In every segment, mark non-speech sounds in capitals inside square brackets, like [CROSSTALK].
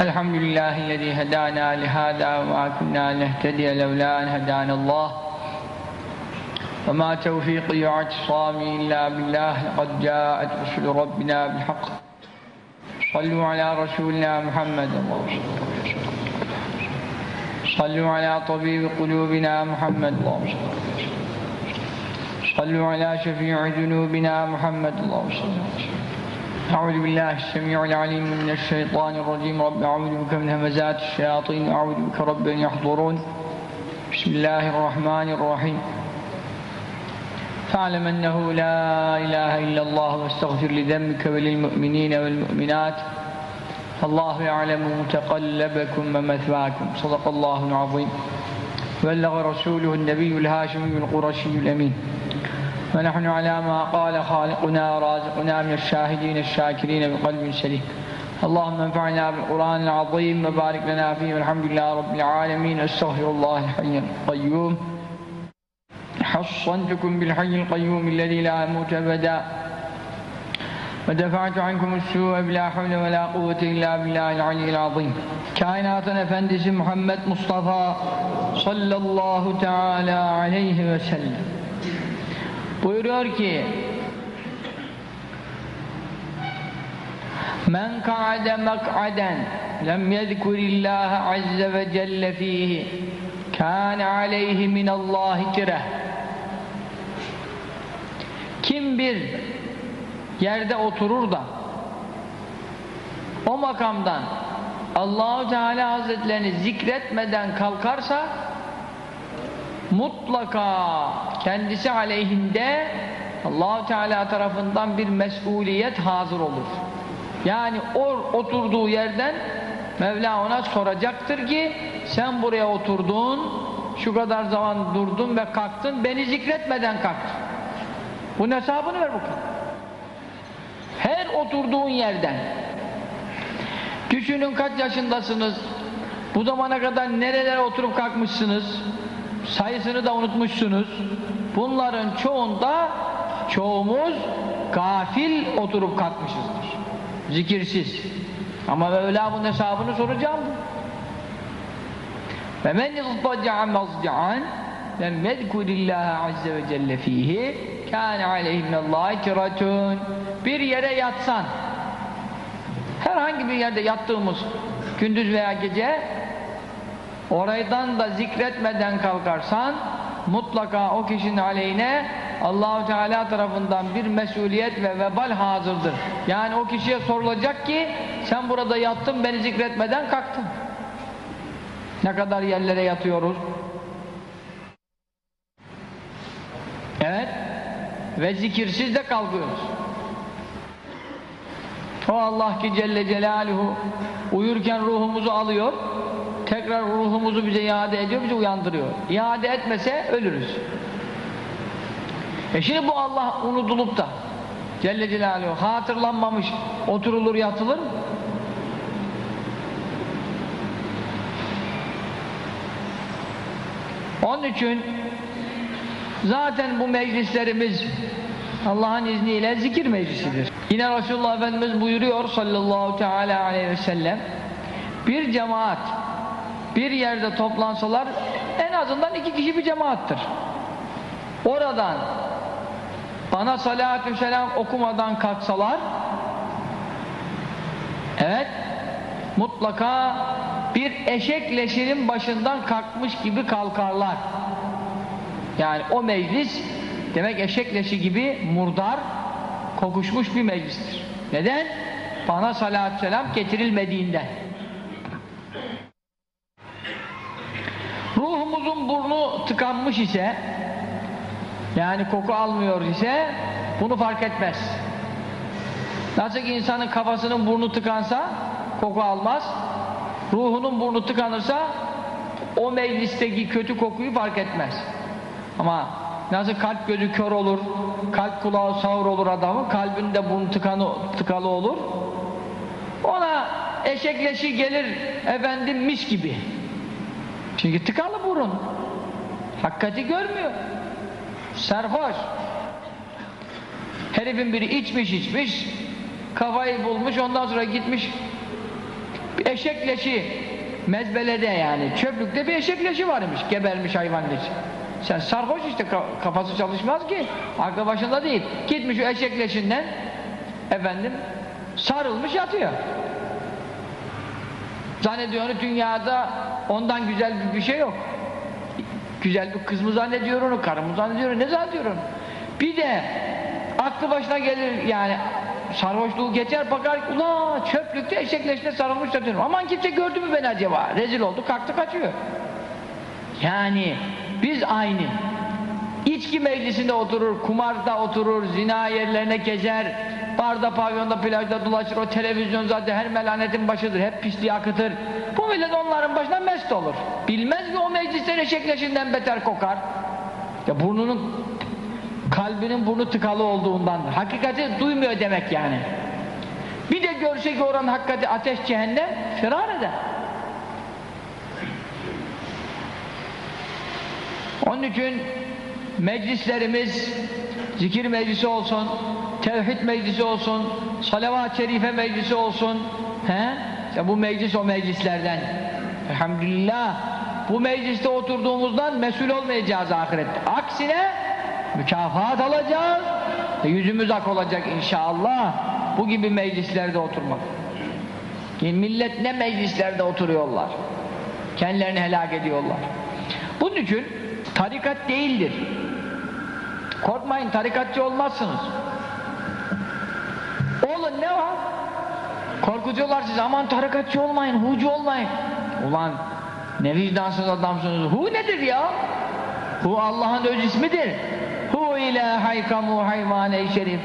الحمد لله الذي هدانا لهذا وما كنا نهتدي لولا أن هدانا الله. وما توفيقي واعتصامي إلا بالله لقد جاءت رسل ربنا بالحق. صلوا على رسولنا محمد. صلوا على طبيب قلوبنا محمد. اللهم صلوا على شفيع ذنوبنا محمد. اللهم صل وسلم أعوذ بالله السميع العليم من الشيطان الرجيم. رب أعوذ بك من همزات الشياطين. أعوذ بك رب أن يحضرون. بسم الله الرحمن الرحيم. فاعلم أنه لا إله إلا الله واستغفر لذنبك وللمؤمنين والمؤمنات. الله يعلم متقلبكم ومثواكم. صدق الله العظيم. بلغ رسوله النبي الهاشمي القرشي الأمين. ونحن على ما قال خالقنا رازقنا من الشاهدين الشاكرين بقلب سليم اللهم انفعنا بالقرآن العظيم وبارك لنا فيه والحمد لله رب العالمين. أستغفر الله الحي القيوم. حصنتكم بالحي القيوم الذي لا يموت أبدا. ودفعت عنكم السوء بلا حول ولا قوة إلا بالله العلي العظيم. Kainatın Efendisi Muhammed Mustafa sallallahu teala aleyhi ve sellem buyuruyor ki Men ka'ade mak'aden lem yezkurillaha azze ve celle fihi kâne aleyhi minallahi tireh Kim bir yerde oturur da o makamdan Allahu Teala Hazretlerini zikretmeden kalkarsa mutlaka kendisi aleyhinde Allahu Teala tarafından bir mesuliyet hazır olur. Yani o oturduğu yerden Mevla ona soracaktır ki sen buraya oturdun, şu kadar zaman durdun ve kalktın, beni zikretmeden kalktın. Bunun hesabını ver bakalım. Her oturduğun yerden düşünün kaç yaşındasınız, bu zamana kadar nerelere oturup kalkmışsınız, sayısını da unutmuşsunuz. Bunların çoğunda çoğumuz gafil oturup kalkmışızdır. Zikirsiz. Ama Mevla bunun hesabını soracağım. Ve men izdaca'a mazca'an lem yedkurillaha azze ve celle fihi kâne aleyhi minallahi tiratun bir yere yatsan herhangi bir yerde yattığımız gündüz veya gece Oraydan da zikretmeden kalkarsan mutlaka o kişinin aleyhine Allahu Teala tarafından bir mesuliyet ve vebal hazırdır. Yani o kişiye sorulacak ki sen burada yattın beni zikretmeden kalktın. Ne kadar yerlere yatıyoruz? Evet. Ve zikirsiz de kalkıyoruz. O Allah ki Celle Celaluhu uyurken ruhumuzu alıyor tekrar ruhumuzu bize iade ediyor, bizi uyandırıyor. İade etmese ölürüz. E şimdi bu Allah unutulup da Celle Celaluhu hatırlanmamış oturulur yatılır? Onun için zaten bu meclislerimiz Allah'ın izniyle zikir meclisidir. Yine Resulullah Efendimiz buyuruyor sallallahu teala aleyhi ve sellem bir cemaat bir yerde toplansalar en azından iki kişi bir cemaattır. Oradan bana salatü selam okumadan kalksalar evet mutlaka bir eşek leşinin başından kalkmış gibi kalkarlar. Yani o meclis demek eşek leşi gibi murdar kokuşmuş bir meclistir. Neden? Bana salatü selam getirilmediğinden. Ruhumuzun burnu tıkanmış ise yani koku almıyor ise bunu fark etmez. Nasıl ki insanın kafasının burnu tıkansa koku almaz. Ruhunun burnu tıkanırsa o meclisteki kötü kokuyu fark etmez. Ama nasıl kalp gözü kör olur, kalp kulağı sağır olur adamın, kalbinde burnu tıkanı, tıkalı olur. Ona eşekleşi gelir efendim mis gibi. Çünkü tıkalı burun. Hakikati görmüyor. Serhoş. Herifin biri içmiş içmiş, kafayı bulmuş, ondan sonra gitmiş eşek leşi mezbelede yani çöplükte bir eşek leşi varmış gebermiş hayvan leşi. Sen sarhoş işte kafası çalışmaz ki aklı başında değil. Gitmiş o eşek leşinden efendim sarılmış yatıyor. Zannediyor onu dünyada ondan güzel bir, bir şey yok. Güzel bir kız mı zannediyor onu, karı mı zannediyor ne zannediyor onu. Bir de aklı başına gelir yani sarhoşluğu geçer bakar ula çöplükte eşekleşine sarılmış yatıyorum. Aman kimse gördü mü beni acaba? Rezil oldu kalktı kaçıyor. Yani biz aynı. İçki meclisinde oturur, kumarda oturur, zina yerlerine gezer, barda, pavyonda, plajda dolaşır, o televizyon zaten her melanetin başıdır, hep pisliği akıtır. Bu millet onların başına mest olur. Bilmez ki o meclisler eşekleşinden beter kokar. Ya burnunun, kalbinin burnu tıkalı olduğundandır. Hakikati duymuyor demek yani. Bir de görse ki oranın hakikati ateş cehennem, firar eder. Onun için meclislerimiz zikir meclisi olsun, tevhid meclisi olsun, salavat-ı şerife meclisi olsun. He? İşte bu meclis o meclislerden. Elhamdülillah. Bu mecliste oturduğumuzdan mesul olmayacağız ahirette. Aksine mükafat alacağız. E yüzümüz ak olacak inşallah. Bu gibi meclislerde oturmak. Yani millet ne meclislerde oturuyorlar. Kendilerini helak ediyorlar. Bunun için tarikat değildir. Korkmayın tarikatçı olmazsınız. Olun ne var? Korkutuyorlar sizi aman tarikatçı olmayın, hucu olmayın. Ulan ne vicdansız adamsınız. Hu nedir ya? Hu Allah'ın öz ismidir. Hu ile haykamu hayvane şerif.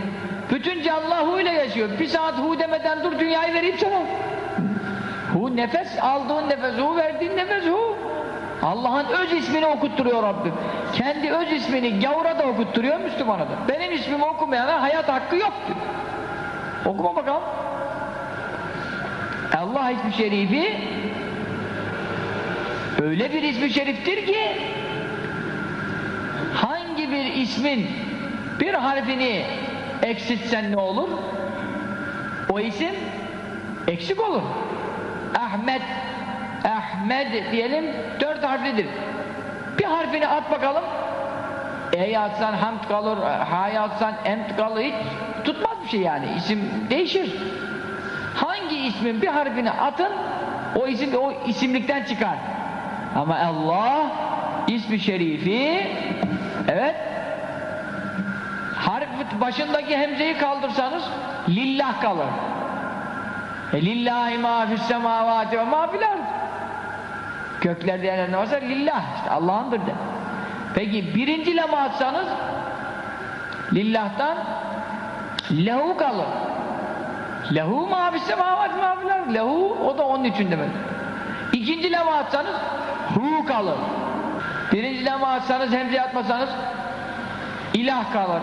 Bütün canlılar hu ile yaşıyor. Bir saat hu demeden dur dünyayı vereyim sana. Hu nefes aldığın nefes, hu verdiğin nefes hu. Allah'ın öz ismini okutturuyor Rabbim. Kendi öz ismini gavura da okutturuyor, Müslümana da. Benim ismimi okumayana hayat hakkı yok diyor. Okuma bakalım. Allah ismi şerifi öyle bir ismi şeriftir ki hangi bir ismin bir harfini eksiltsen ne olur? O isim eksik olur. Ahmet Ahmed diyelim dört harflidir. Bir harfini at bakalım. E'yi atsan hamd kalır, ha'yı atsan emd kalır. Hiç tutmaz bir şey yani. İsim değişir. Hangi ismin bir harfini atın o isim o isimlikten çıkar. Ama Allah ismi şerifi evet harf başındaki hemzeyi kaldırsanız lillah kalır. E lillahi ma fis semavati ve ma. Göklerde yerler ne varsa lillah işte Allah'ındır de. Peki birinci lema atsanız lillah'tan lehu kalır. Lehu ma fis semavati ma fil ard. Lehu o da onun için demek. İkinci lema atsanız hu kalır. Birinci lema atsanız hemze atmasanız ilah kalır.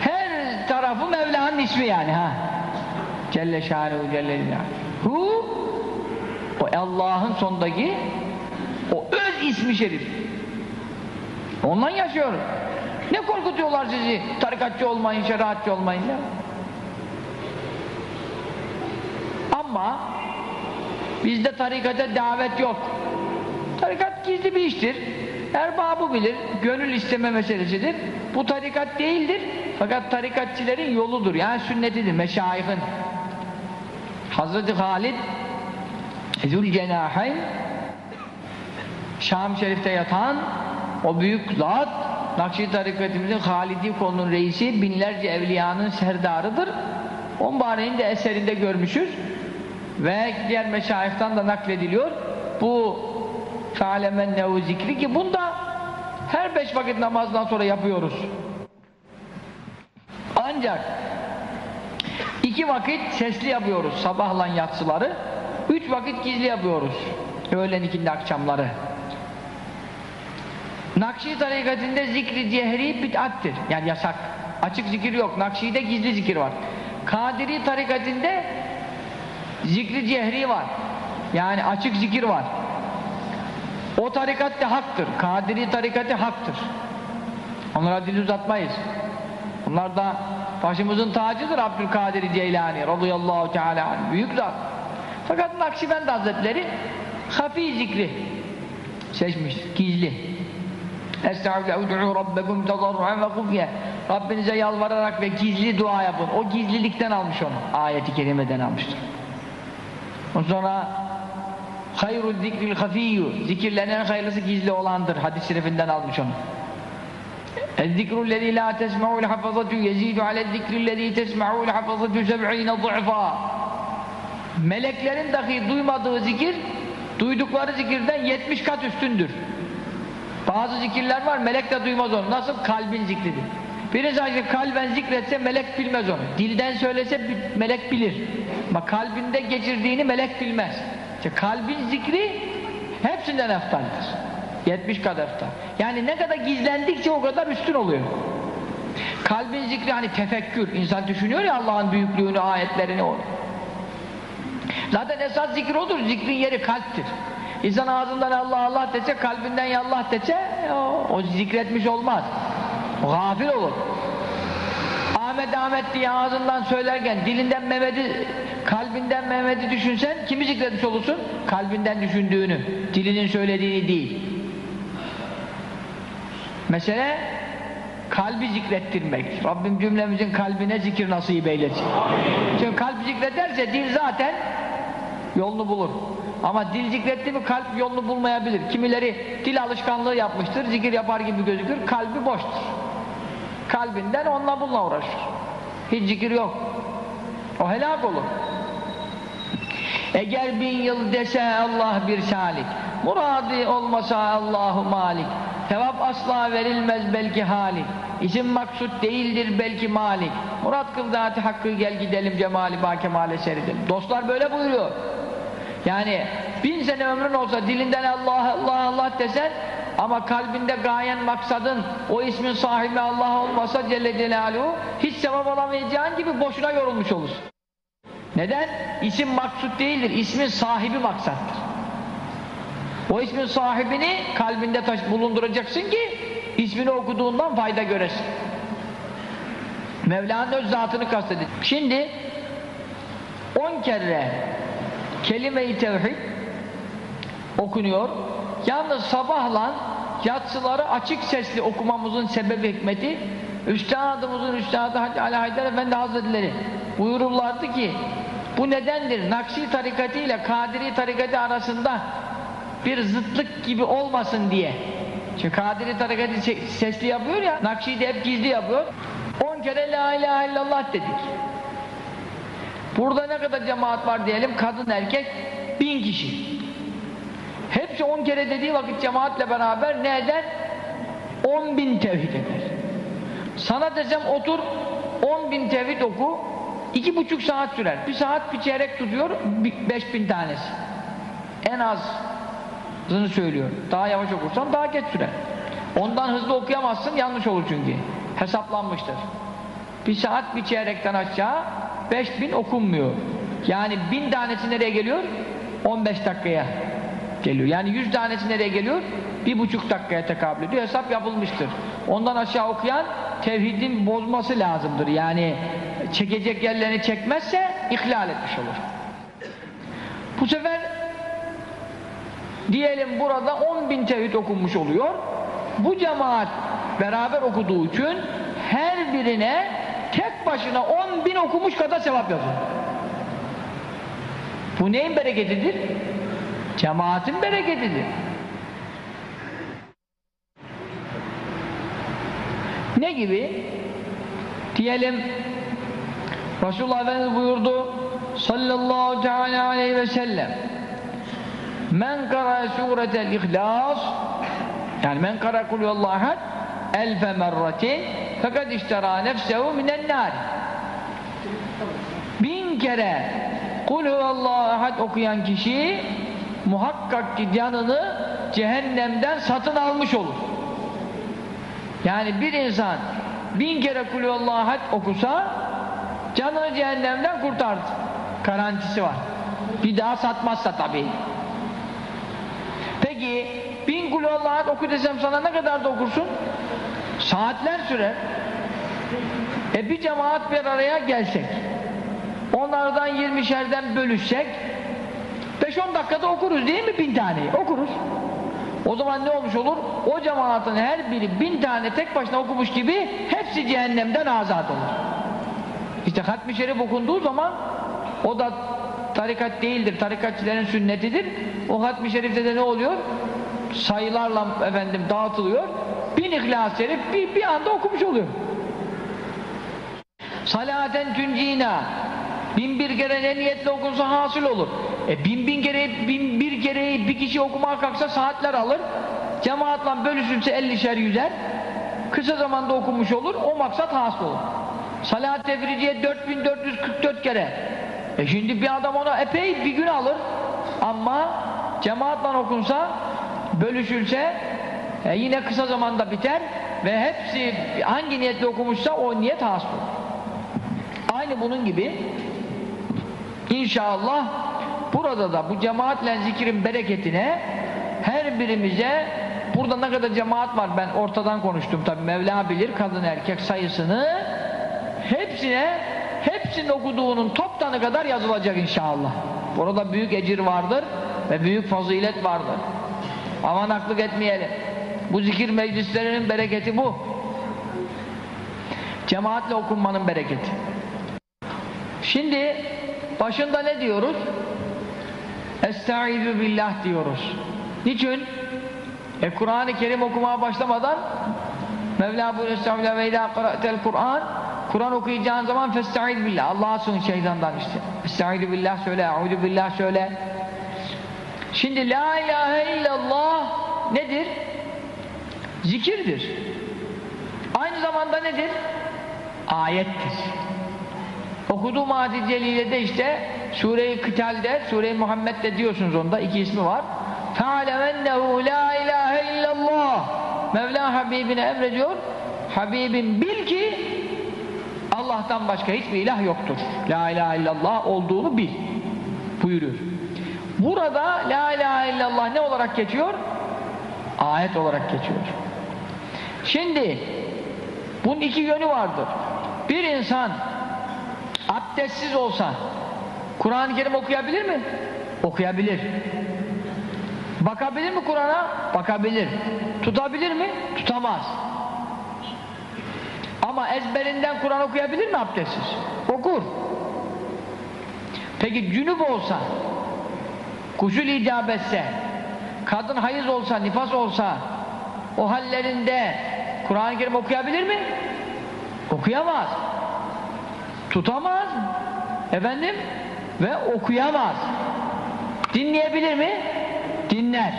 Her tarafı Mevla'nın ismi yani ha. Celle şanuhu celle ilah. Hu o Allah'ın sondaki o öz ismi şerif. Ondan yaşıyoruz. Ne korkutuyorlar sizi? Tarikatçı olmayın, şeriatçı olmayın. Ne? Ama bizde tarikata davet yok. Tarikat gizli bir iştir. Erbabı bilir, gönül isteme meselesidir. Bu tarikat değildir. Fakat tarikatçilerin yoludur. Yani sünnetidir, meşayihin. Hazreti Halid Zülcenahayn Şam Şerif'te yatan o büyük zat Nakşi tarikatimizin Halidi kolunun reisi binlerce evliyanın serdarıdır. On mübareğin de eserinde görmüşüz ve diğer meşayihtan da naklediliyor. Bu fealemen nevu zikri ki bunda her beş vakit namazdan sonra yapıyoruz. Ancak iki vakit sesli yapıyoruz sabahla yatsıları. Üç vakit gizli yapıyoruz. Öğlen ikindi akşamları. Nakşi tarikatinde zikri cehri bid'attir. Yani yasak. Açık zikir yok. Nakşi'de gizli zikir var. Kadiri tarikatinde zikri cehri var. Yani açık zikir var. O tarikat de haktır. Kadiri tarikati haktır. Onlara dil uzatmayız. Bunlar da başımızın tacıdır Abdülkadir Ceylani radıyallahu teala. Büyük zat. Fakat Nakşibend Hazretleri hafi zikri seçmiş, gizli. Estağfirullah, ud'u rabbekum tadarru'an ve hufye. Rabbinize yalvararak ve gizli dua yapın. O gizlilikten almış onu. Ayeti kerimeden almıştır. Ondan sonra hayru zikril hafiyyü zikirlerin en hayırlısı gizli olandır. Hadis-i şerifinden almış onu. الذكر الذي لا تسمع الحفظة يزيد على الذكر الذي تسمع الحفظة سبعين ضعفا Meleklerin dahi duymadığı zikir duydukları zikirden 70 kat üstündür. Bazı zikirler var melek de duymaz onu. Nasıl? Kalbin zikridir. Biri sadece kalben zikretse melek bilmez onu. Dilden söylese melek bilir. Ama kalbinde geçirdiğini melek bilmez. İşte kalbin zikri hepsinden eftaldir. 70 kadar eftal. Yani ne kadar gizlendikçe o kadar üstün oluyor. Kalbin zikri hani tefekkür. İnsan düşünüyor ya Allah'ın büyüklüğünü, ayetlerini onu. Zaten esas zikir odur. Zikrin yeri kalptir. İnsan ağzından Allah Allah dese, kalbinden ya Allah dese o, o zikretmiş olmaz. O gafil olur. Ahmet Ahmet diye ağzından söylerken dilinden Mehmet'i, kalbinden Mehmet'i düşünsen kimi zikretmiş olursun? Kalbinden düşündüğünü, dilinin söylediğini değil. Mesele kalbi zikrettirmek. Rabbim cümlemizin kalbine zikir nasip eylesin. Çünkü kalp zikrederse dil zaten yolunu bulur. Ama dil zikretti mi kalp yolunu bulmayabilir. Kimileri dil alışkanlığı yapmıştır, zikir yapar gibi gözükür, kalbi boştur. Kalbinden onunla bununla uğraşır. Hiç zikir yok. O helak olur. Eğer bin yıl dese Allah bir salik, muradi olmasa Allahu malik, Sevap asla verilmez belki hali. İsim maksut değildir belki malik. Murat kıl hakkı gel gidelim cemali ba kemale seridelim. Dostlar böyle buyuruyor. Yani bin sene ömrün olsa dilinden Allah Allah Allah desen ama kalbinde gayen maksadın o ismin sahibi Allah olmasa Celle Celaluhu hiç sevap alamayacağın gibi boşuna yorulmuş olursun. Neden? İsim maksut değildir. İsmin sahibi maksattır. O ismin sahibini kalbinde taş bulunduracaksın ki ismini okuduğundan fayda göresin. Mevla'nın öz zatını kastedin. Şimdi on kere kelime-i tevhid okunuyor. Yalnız sabahla yatsıları açık sesli okumamızın sebebi hikmeti Üstadımızın Üstadı Hacı Ali Haydar Efendi Hazretleri buyururlardı ki bu nedendir? Nakşi tarikatı ile Kadiri tarikatı arasında bir zıtlık gibi olmasın diye. Çünkü Kadiri tarikatı sesli yapıyor ya, Nakşi de hep gizli yapıyor. On kere La ilahe illallah dedik. Burada ne kadar cemaat var diyelim, kadın erkek bin kişi. Hepsi on kere dediği vakit cemaatle beraber ne eder? On bin tevhid eder. Sana desem otur, on bin tevhid oku, iki buçuk saat sürer. Bir saat bir çeyrek tutuyor, beş bin tanesi. En az hızını söylüyor. Daha yavaş okursan daha geç sürer. Ondan hızlı okuyamazsın yanlış olur çünkü. Hesaplanmıştır. Bir saat bir çeyrekten aşağı 5000 okunmuyor. Yani bin tanesi nereye geliyor? 15 dakikaya geliyor. Yani 100 tanesi nereye geliyor? Bir buçuk dakikaya tekabül ediyor. Hesap yapılmıştır. Ondan aşağı okuyan tevhidin bozması lazımdır. Yani çekecek yerlerini çekmezse ihlal etmiş olur. Bu sefer diyelim burada 10 bin tevhid okunmuş oluyor. Bu cemaat beraber okuduğu için her birine tek başına 10 bin okumuş kadar sevap yazıyor. Bu neyin bereketidir? Cemaatin bereketidir. Ne gibi? Diyelim Resulullah Efendimiz buyurdu sallallahu teala aleyhi ve sellem men kara suretel ihlas yani men kara kulüvallahu ahad elfe merratin fakat iştera nefsehu minen nar. Bin kere kulüvallahu ahad okuyan kişi muhakkak ki canını cehennemden satın almış olur. Yani bir insan bin kere kulüvallahu ahad okusa canını cehennemden kurtardı. Garantisi var. Bir daha satmazsa tabii. Peki bin kulüvallahu oku desem sana ne kadar da okursun? Saatler sürer. E bir cemaat bir araya gelsek, onlardan 20'şerden bölüşsek, 5-10 dakikada okuruz değil mi bin taneyi? Okuruz. O zaman ne olmuş olur? O cemaatin her biri bin tane tek başına okumuş gibi hepsi cehennemden azat olur. İşte hatmi şerif okunduğu zaman o da tarikat değildir, tarikatçilerin sünnetidir. O hatmi şerifte de ne oluyor? Sayılarla efendim dağıtılıyor. Bin ihlas şerif bir, bir anda okumuş oluyor. Salaten tüncina bin bir kere ne niyetle okunsa hasıl olur. E bin bin kere bin bir kereyi bir kişi okumaya kalksa saatler alır. Cemaatla bölüşülse ellişer yüzer. Kısa zamanda okunmuş olur. O maksat hasıl olur. Salat tefriciye 4444 kere. E şimdi bir adam ona epey bir gün alır. Ama cemaatla okunsa bölüşülse e yine kısa zamanda biter ve hepsi hangi niyetle okumuşsa o niyet hasıl. Aynı bunun gibi inşallah burada da bu cemaatle zikrin bereketine her birimize burada ne kadar cemaat var ben ortadan konuştum tabi Mevla bilir kadın erkek sayısını hepsine hepsinin okuduğunun toptanı kadar yazılacak inşallah. Burada büyük ecir vardır ve büyük fazilet vardır. Aman aklık etmeyelim. Bu zikir meclislerinin bereketi bu. Cemaatle okunmanın bereketi. Şimdi başında ne diyoruz? Estaizu billah diyoruz. Niçin? E Kur'an-ı Kerim okumaya başlamadan Mevla buyuruyor Estağfirullah ve ilâ qara'tel Kur'an Kur'an okuyacağın zaman festaiz billah Allah'a sığın şeytandan işte. Estaizu billah söyle, auzu billah söyle. Şimdi la ilahe illallah nedir? Zikirdir. Aynı zamanda nedir? Ayettir. Okuduğum ayet-i celilede işte Sure-i Kıtal'de, Sure-i Muhammed'de diyorsunuz onda, iki ismi var. فَعَلَمَنَّهُ la ilahe illallah Mevla Habibine emrediyor. Habibim bil ki Allah'tan başka hiçbir ilah yoktur. La ilahe illallah olduğunu bil. Buyuruyor. Burada la ilahe illallah ne olarak geçiyor? Ayet olarak geçiyor. Şimdi bunun iki yönü vardır. Bir insan abdestsiz olsa Kur'an-ı Kerim okuyabilir mi? Okuyabilir. Bakabilir mi Kur'an'a? Bakabilir. Tutabilir mi? Tutamaz. Ama ezberinden Kur'an okuyabilir mi abdestsiz? Okur. Peki cünüp olsa, kuşul icap etse, kadın hayız olsa, nifas olsa, o hallerinde Kur'an-ı Kerim okuyabilir mi? Okuyamaz. Tutamaz. Efendim? Ve okuyamaz. Dinleyebilir mi? Dinler.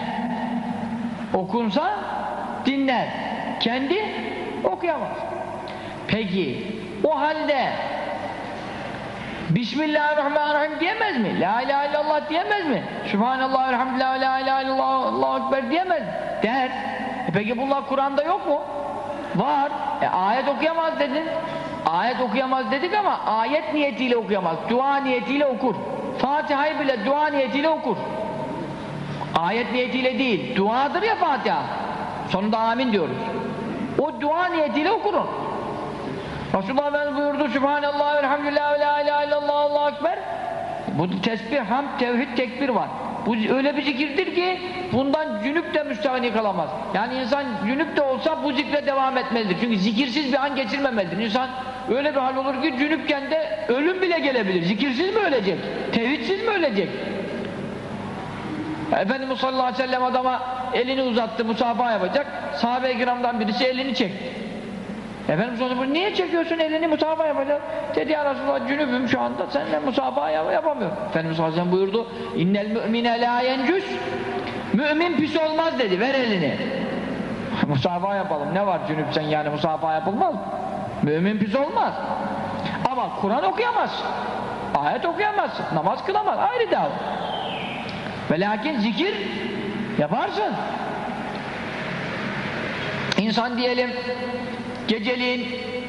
Okunsa dinler. Kendi okuyamaz. Peki o halde Bismillahirrahmanirrahim diyemez mi? La ilahe illallah diyemez mi? Subhanallah, elhamdülillah, la ilahe illallah, Allahu ekber diyemez mi? Der. E peki bunlar Kur'an'da yok mu? Var. E ayet okuyamaz dedin. Ayet okuyamaz dedik ama ayet niyetiyle okuyamaz. Dua niyetiyle okur. Fatiha'yı bile dua niyetiyle okur. Ayet niyetiyle değil. Duadır ya Fatiha. Sonunda amin diyoruz. O dua niyetiyle okurun. Resulullah Efendimiz buyurdu Sübhanallah, Elhamdülillah, ve la ilahe illallah, Allahu Ekber. Bu tesbih, hamd, tevhid, tekbir var. Bu öyle bir zikirdir ki bundan cünüp de müstahni kalamaz. Yani insan cünüp de olsa bu zikre devam etmelidir. Çünkü zikirsiz bir an geçirmemelidir. İnsan öyle bir hal olur ki cünüpken de ölüm bile gelebilir. Zikirsiz mi ölecek? Tevhidsiz mi ölecek? Efendimiz sallallahu aleyhi ve sellem adama elini uzattı, musafaha yapacak. Sahabe-i kiramdan birisi elini çekti. Efendimiz onu niye çekiyorsun elini musafaha yapacak? Dedi ya Resulallah cünübüm şu anda seninle musafaha yap yapamıyorum. Efendimiz sellem buyurdu innel mü'mine la yencüs mümin pis olmaz dedi ver elini. [LAUGHS] musafaha yapalım ne var cünüpsen yani musafaha yapılmaz Mümin pis olmaz. Ama Kur'an okuyamaz. Ayet okuyamaz. Namaz kılamaz. Ayrı dava. Ve lakin zikir yaparsın. İnsan diyelim geceliğin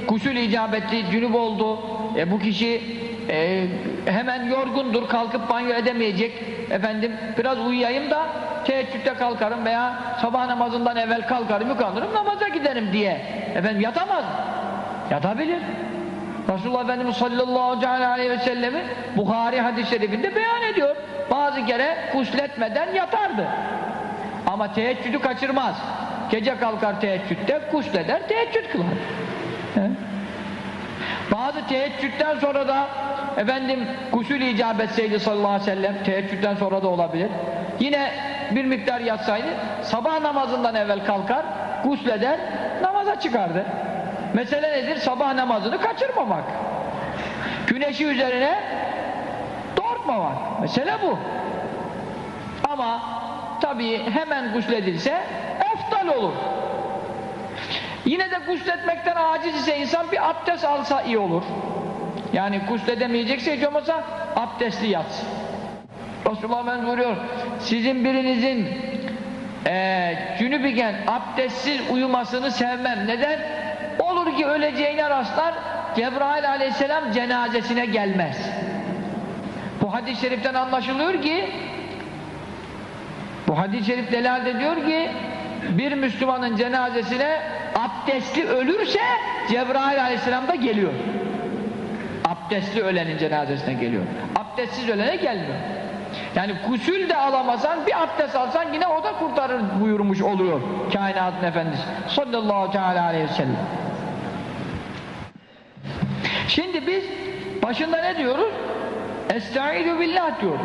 gusül icap etti, cünüp oldu. E bu kişi e, hemen yorgundur, kalkıp banyo edemeyecek. Efendim biraz uyuyayım da teheccüde kalkarım veya sabah namazından evvel kalkarım, yıkanırım, namaza giderim diye. Efendim yatamaz. Yatabilir. Resulullah Efendimiz sallallahu aleyhi ve sellemi Bukhari hadis-i şerifinde beyan ediyor. Bazı kere kusletmeden yatardı. Ama teheccüdü kaçırmaz. Gece kalkar teheccüde, kusleder, teheccüd kılar. He? Bazı teheccüden sonra da efendim gusül icap etseydi sallallahu aleyhi ve sellem teheccüden sonra da olabilir. Yine bir miktar yatsaydı sabah namazından evvel kalkar, gusleder, namaza çıkardı. Mesele nedir? Sabah namazını kaçırmamak. Güneşi üzerine doğurtmamak. Mesele bu. Ama tabii hemen gusledilse olur. Yine de gusletmekten aciz ise insan bir abdest alsa iyi olur. Yani gusledemeyecekse hiç olmazsa abdestli yatsın. Resulullah ben buyuruyor, sizin birinizin e, cünüp iken abdestsiz uyumasını sevmem. Neden? Olur ki öleceğine rastlar, Cebrail aleyhisselam cenazesine gelmez. Bu hadis-i şeriften anlaşılıyor ki bu hadis-i şerif delalet ediyor ki bir Müslümanın cenazesine abdestli ölürse Cebrail aleyhisselam da geliyor. Abdestli ölenin cenazesine geliyor. Abdestsiz ölene gelmiyor. Yani kusül de alamasan bir abdest alsan yine o da kurtarır buyurmuş oluyor kainatın efendisi sallallahu teala aleyhi ve sellem. Şimdi biz başında ne diyoruz? Estaizu billah diyoruz.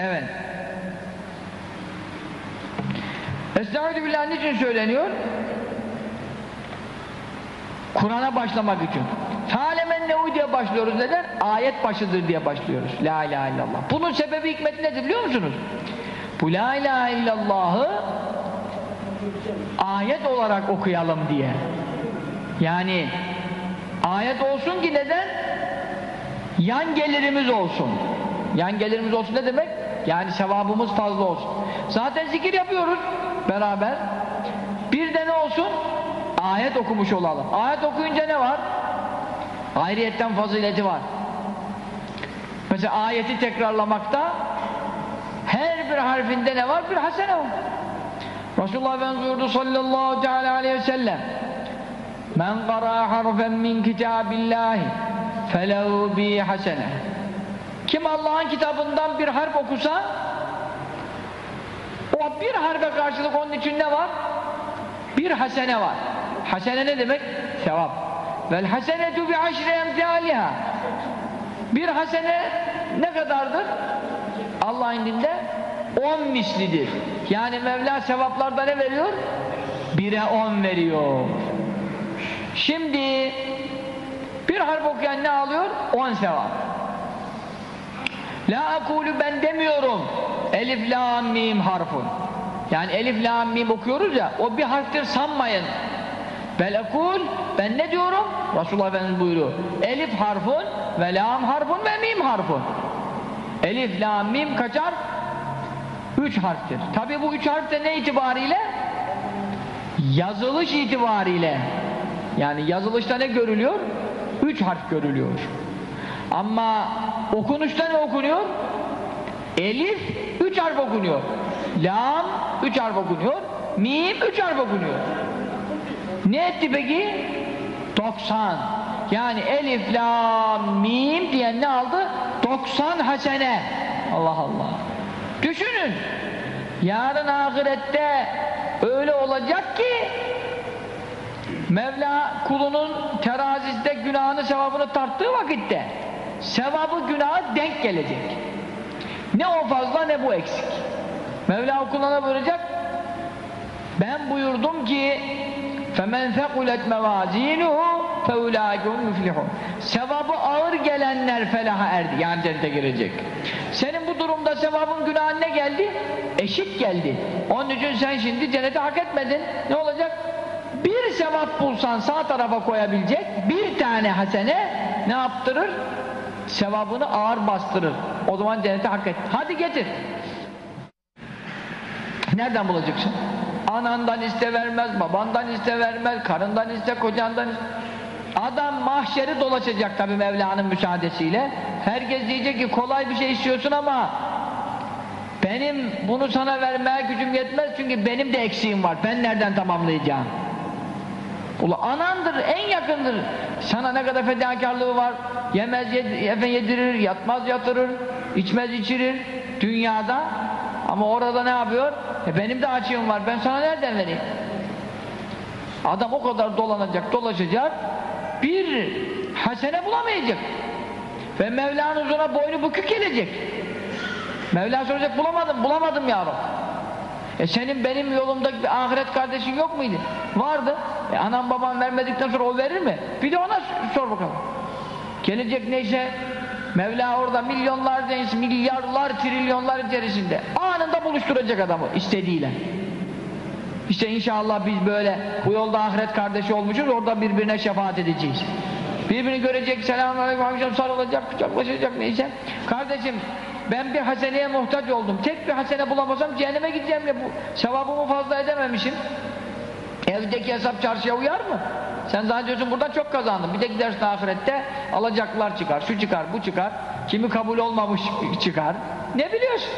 Evet. Estaizu billah niçin söyleniyor? Kur'an'a başlamak için. Talemen nehu diye başlıyoruz neden? Ayet başıdır diye başlıyoruz. La ilahe illallah. Bunun sebebi hikmeti nedir biliyor musunuz? Bu la ilahe illallahı ayet olarak okuyalım diye. Yani ayet olsun ki neden? Yan gelirimiz olsun. Yan gelirimiz olsun ne demek? Yani sevabımız fazla olsun. Zaten zikir yapıyoruz beraber. Bir de ne olsun? Ayet okumuş olalım. Ayet okuyunca ne var? Ayrıyetten fazileti var. Mesela ayeti tekrarlamakta her bir harfinde ne var? Bir hasene var. Resulullah Efendimiz sallallahu teala aleyhi ve sellem Men qara harfen min kitabillahi felehu bi hasene Kim Allah'ın kitabından bir harf okusa o bir harfe karşılık onun için ne var? Bir hasene var. Hasene ne demek? Sevap. Vel hasenetu bi aşri emtihaliha. Bir hasene ne kadardır? Allah indinde on mislidir. Yani Mevla sevaplarda ne veriyor? Bire on veriyor. Şimdi bir harf okuyan ne alıyor? On sevap. La akulu ben demiyorum. Elif, la, mim harfun. Yani elif, la, mim okuyoruz ya, o bir harftir sanmayın. Belekul, ben ne diyorum? Resulullah Efendimiz buyuruyor. Elif harfun ve lam harfun ve mim harfun. Elif, lam, mim kaçar? Üç harftir. Tabi bu üç harf de ne itibariyle? Yazılış itibariyle. Yani yazılışta ne görülüyor? Üç harf görülüyor. Ama okunuşta ne okunuyor? Elif üç harf okunuyor. Lam üç harf okunuyor. Mim üç harf okunuyor. Ne etti peki? 90. Yani elif, lam, mim diyen ne aldı? 90 hasene. Allah Allah. Düşünün. Yarın ahirette öyle olacak ki Mevla kulunun terazide günahını sevabını tarttığı vakitte sevabı günahı denk gelecek. Ne o fazla ne bu eksik. Mevla kuluna buyuracak ben buyurdum ki فَمَنْ ثَقُلَتْ مَوَازِينُهُ فَاُولَٰئِكُمْ مُفْلِحُونَ Sevabı ağır gelenler felaha erdi. Yani cennete girecek. Senin bu durumda sevabın günahın ne geldi? Eşit geldi. Onun için sen şimdi cenneti hak etmedin. Ne olacak? Bir sevap bulsan sağ tarafa koyabilecek bir tane hasene ne yaptırır? Sevabını ağır bastırır. O zaman cenneti hak et. Hadi getir. Nereden bulacaksın? Anandan iste vermez, babandan iste vermez, karından iste, kocandan iste. Adam mahşeri dolaşacak tabi Mevla'nın müsaadesiyle. Herkes diyecek ki kolay bir şey istiyorsun ama benim bunu sana vermeye gücüm yetmez çünkü benim de eksiğim var. Ben nereden tamamlayacağım? Ula anandır, en yakındır. Sana ne kadar fedakarlığı var. Yemez yed yedirir, yatmaz yatırır, içmez içirir dünyada. Ama orada ne yapıyor? E benim de açığım var. Ben sana nereden vereyim? Adam o kadar dolanacak, dolaşacak. Bir hasene bulamayacak. Ve Mevla'nın huzuruna boynu bükük gelecek. Mevla soracak bulamadım, bulamadım ya E senin benim yolumdaki bir ahiret kardeşin yok muydu? Vardı. E anam babam vermedikten sonra o verir mi? Bir de ona sor bakalım. Gelecek neyse Mevla orada milyonlarca insan, milyarlar, trilyonlar içerisinde anında buluşturacak adamı istediğiyle. İşte inşallah biz böyle bu yolda ahiret kardeşi olmuşuz, orada birbirine şefaat edeceğiz. Birbirini görecek, selamünaleyküm, akşam sarılacak, kucaklaşacak neyse. Kardeşim ben bir haseneye muhtaç oldum. Tek bir hasene bulamasam cehenneme gideceğim ya bu sevabımı fazla edememişim. Evdeki hesap çarşıya uyar mı? Sen zannediyorsun buradan çok kazandın. Bir de gidersin ahirette alacaklar çıkar, şu çıkar, bu çıkar. Kimi kabul olmamış çıkar. Ne biliyorsun?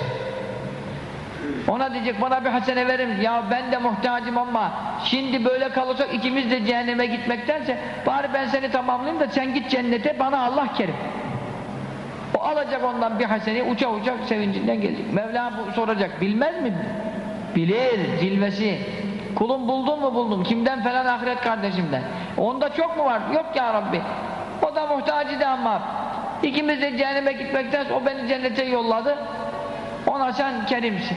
Ona diyecek bana bir hasene verin. Ya ben de muhtacım ama şimdi böyle kalırsak ikimiz de cehenneme gitmektense bari ben seni tamamlayayım da sen git cennete bana Allah kerim. O alacak ondan bir haseneyi uça uça sevincinden gelecek. Mevla bu soracak. Bilmez mi? Bilir cilvesi. Kulum buldun mu buldum. Kimden falan ahiret kardeşimden. Onda çok mu var? Yok ya Rabbi. O da muhtacıydı ama ikimiz de cehenneme gitmekten o beni cennete yolladı. Ona sen kerimsin.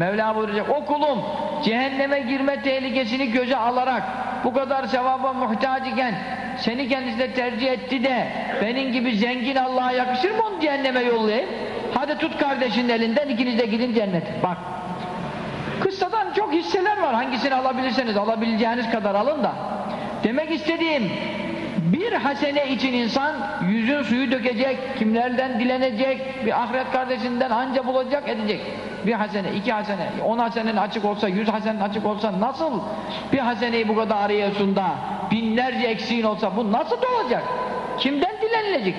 Mevla buyuracak. O kulum cehenneme girme tehlikesini göze alarak bu kadar sevaba muhtaç iken seni kendisine tercih etti de benim gibi zengin Allah'a yakışır mı onu cehenneme yollayayım? Hadi tut kardeşinin elinden ikiniz de gidin cennete. Bak. Kıssadan çok hisseler var. Hangisini alabilirseniz alabileceğiniz kadar alın da. Demek istediğim bir hasene için insan yüzün suyu dökecek, kimlerden dilenecek, bir ahiret kardeşinden anca bulacak edecek. Bir hasene, iki hasene, on hasenin açık olsa, yüz hasenin açık olsa nasıl bir haseneyi bu kadar arıyorsun da binlerce eksiğin olsa bu nasıl olacak? Kimden dilenilecek?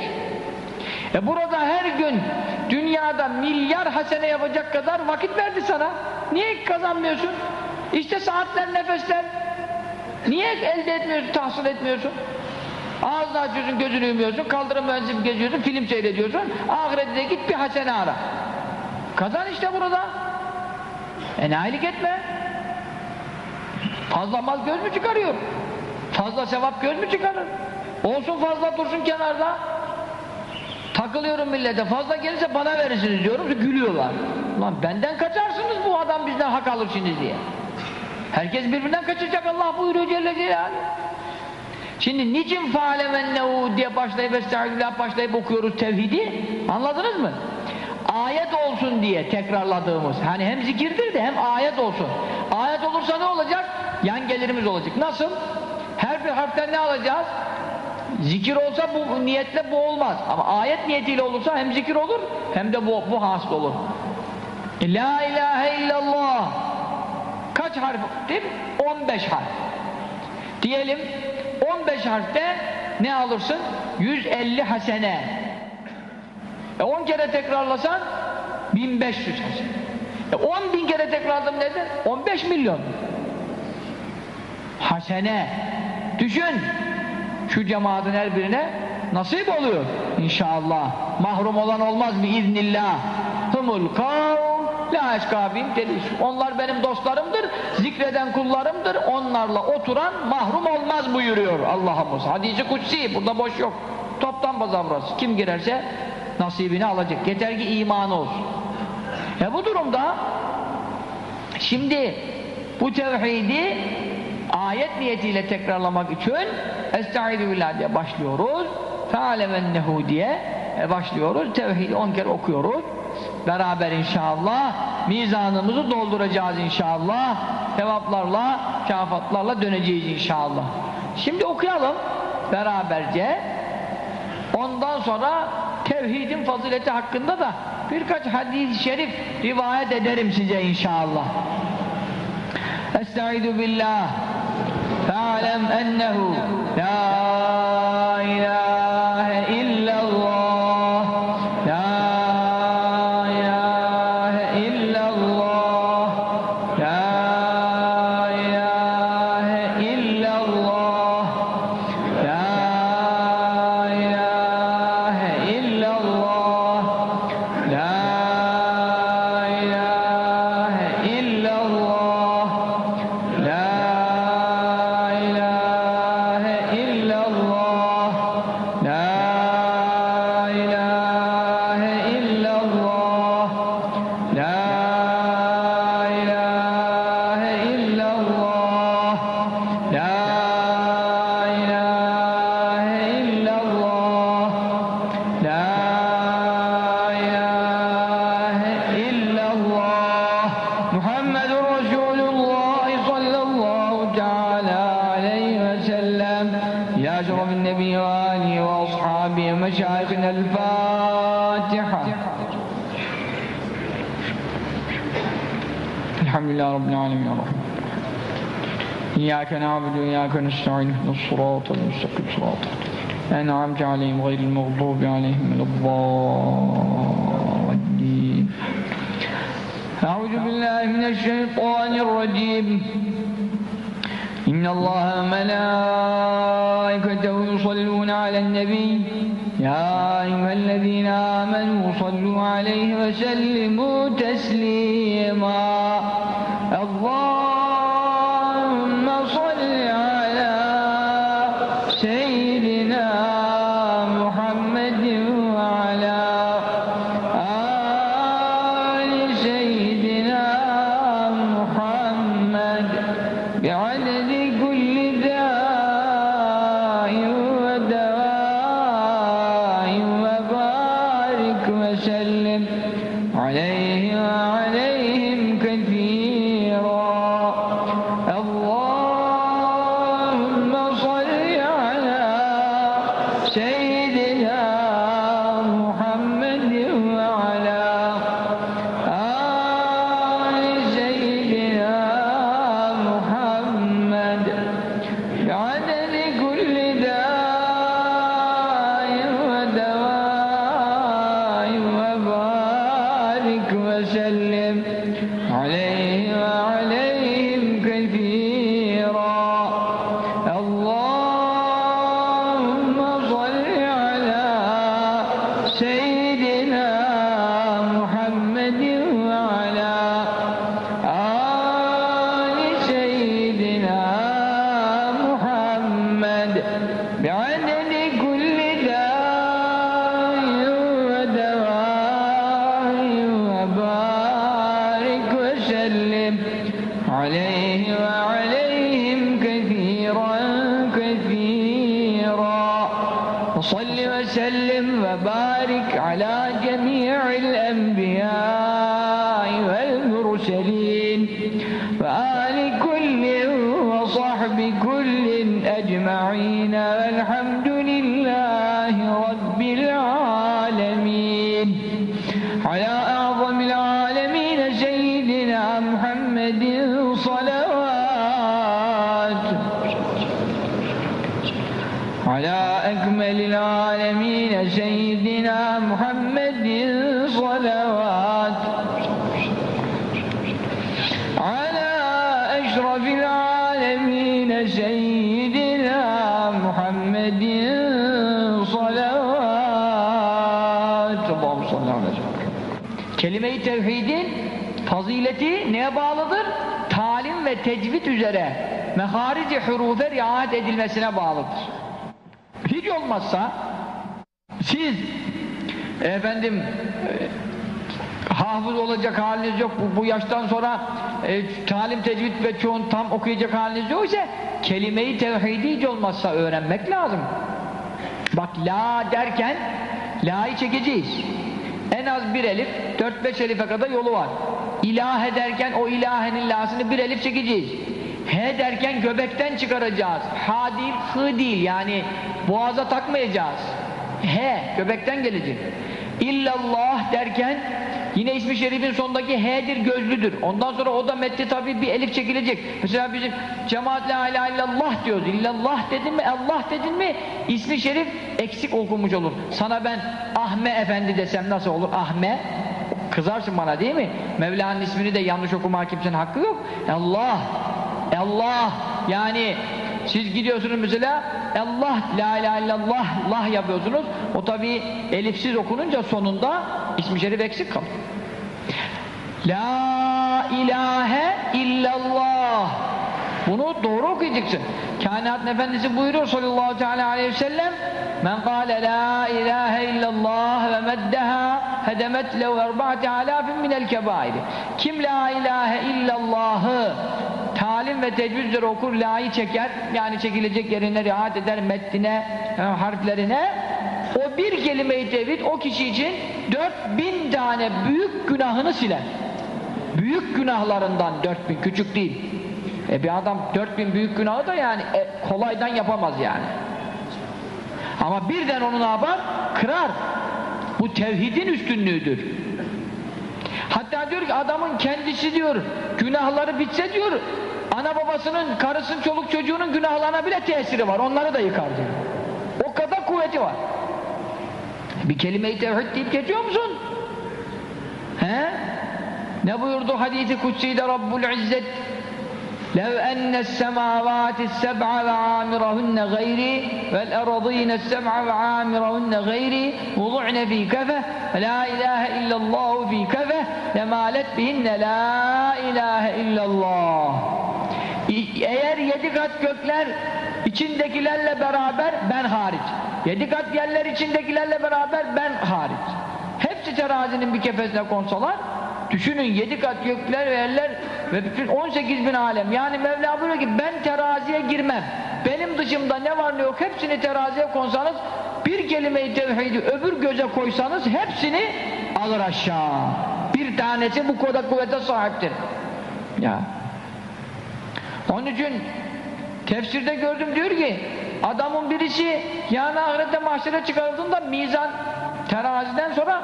E burada her gün dünyada milyar hasene yapacak kadar vakit verdi sana. Niye kazanmıyorsun? İşte saatler, nefesler. Niye elde etmiyorsun, tahsil etmiyorsun? Ağzını açıyorsun, gözünü yumuyorsun, kaldırım mühendisi geziyorsun, film seyrediyorsun. Ahirette git bir hasene ara. Kazan işte burada. Enayilik etme. Fazla mal göz mü çıkarıyor? Fazla sevap göz mü çıkarır? Olsun fazla dursun kenarda. Takılıyorum millete. Fazla gelirse bana verirsiniz diyorum. Gülüyorlar. Lan benden kaçarsınız bu adam bizden hak alır şimdi diye. Herkes birbirinden kaçacak Allah buyuruyor Celle Celaluhu. Şimdi niçin fâlemennehu diye başlayıp estağfirullah başlayıp okuyoruz tevhidi? Anladınız mı? Ayet olsun diye tekrarladığımız. Hani hem zikirdir de hem ayet olsun. Ayet olursa ne olacak? Yan gelirimiz olacak. Nasıl? Her bir harften ne alacağız? Zikir olsa bu niyetle bu olmaz. Ama ayet niyetiyle olursa hem zikir olur hem de bu, bu hasıl olur. La ilahe illallah. Kaç harf? Değil mi? 15 harf. Diyelim 15 harfte ne alırsın? 150 hasene. E 10 kere tekrarlasan 1500 hasene. E 10 bin kere tekrarladım nedir? 15 milyon. Hasene. Düşün. Şu cemaatin her birine nasip oluyor inşallah. Mahrum olan olmaz mı iznillah. Humul kavm la eşkabim Onlar benim dostlarımdır, zikreden kullarımdır. Onlarla oturan mahrum olmaz buyuruyor Allah'ımız. Hadisi kutsi, burada boş yok. Toptan bazavras. Kim girerse nasibini alacak. Yeter ki imanı olsun. E bu durumda şimdi bu tevhidi ayet niyetiyle tekrarlamak için Estaizu billah diye başlıyoruz. Fealemennehu diye e, başlıyoruz. Tevhidi on kere okuyoruz. Beraber inşallah mizanımızı dolduracağız inşallah. Sevaplarla, kafatlarla döneceğiz inşallah. Şimdi okuyalım beraberce. Ondan sonra tevhidin fazileti hakkında da birkaç hadis-i şerif rivayet ederim size inşallah. Estaizu billah fe'alem ennehu la ilahe وإياك نستعين اهدنا الصراط المستقيم. صراط أنعمت عليهم غير المغضوب عليهم ولا الضالين. أعوذ بالله من الشيطان الرجيم. إن الله ملائكته يصلون على النبي. يا أيها الذين آمنوا صلوا عليه وسلموا صلوات على أشرف العالمين سيدنا محمد صلوات اللهم صل على سيدنا Kelime-i tevhidin fazileti neye bağlıdır? Talim ve tecvid üzere meharici hurufe riayet edilmesine bağlıdır. Hiç olmazsa siz efendim e, hafız olacak haliniz yok bu, bu yaştan sonra e, talim tecvid ve çoğun tam okuyacak haliniz yok ise kelime-i tevhidi hiç olmazsa öğrenmek lazım. Bak la derken la'yı çekeceğiz. En az bir elif, 4-5 elife kadar yolu var. İlah derken o ilahenin la'sını bir elif çekeceğiz. He derken göbekten çıkaracağız. Ha değil, hı değil. Yani boğaza takmayacağız. He, göbekten gelecek. İllallah derken yine ismi şerifin sondaki H'dir, gözlüdür. Ondan sonra o da metni tabii bir elif çekilecek. Mesela bizim cemaat la ilahe illallah diyoruz. İllallah dedin mi, Allah dedin mi ismi şerif eksik okunmuş olur. Sana ben Ahme Efendi desem nasıl olur? Ahme Kızarsın bana değil mi? Mevla'nın ismini de yanlış okuma kimsenin hakkı yok. Allah, Allah yani siz gidiyorsunuz mesela Allah, la ilahe illallah, Allah yapıyorsunuz. O tabi elifsiz okununca sonunda ismi şerif eksik kalır. La ilahe illallah. Bunu doğru okuyacaksın. Kainat Efendisi buyuruyor sallallahu teala aleyhi ve sellem Men kâle la ilahe illallah ve meddeha hedemet lev erba'ti alâfin minel kebairi Kim la ilahe illallahı talim ve tecvid üzere okur, la'yı çeker yani çekilecek yerine riayet eder metnine, e, harflerine o bir kelime-i tevhid o kişi için 4000 tane büyük günahını siler. Büyük günahlarından 4000, küçük değil. E bir adam 4000 büyük günahı da yani e, kolaydan yapamaz yani. Ama birden onu ne yapar? Kırar. Bu tevhidin üstünlüğüdür. Hatta diyor ki adamın kendisi diyor günahları bitse diyor ana babasının, karısının, çoluk çocuğunun günahlarına bile tesiri var. Onları da yıkar diyor. O kadar kuvveti var. Bir kelime-i tevhid deyip geçiyor musun? He? Ne buyurdu hadisi kutsiyle Rabbul İzzet لو أن السماوات السبع وعامرهن غيري والأرضين السبع وعامرهن غيري وضعن في كفة لا إله إلا الله في كفة لمالت بهن لا إله إلا الله eğer yedi kat gökler içindekilerle beraber ben hariç yedi kat yerler içindekilerle beraber ben hariç hepsi terazinin bir kefesine konsalar düşünün yedi kat gökler ve yerler ve bütün 18 bin alem. Yani Mevla buyuruyor ki ben teraziye girmem. Benim dışımda ne var ne yok hepsini teraziye konsanız bir kelime-i tevhidi öbür göze koysanız hepsini alır aşağı. Bir tanesi bu kadar kuvvete sahiptir. Ya. Onun için tefsirde gördüm diyor ki adamın birisi yani ahirette mahşere çıkarıldığında mizan teraziden sonra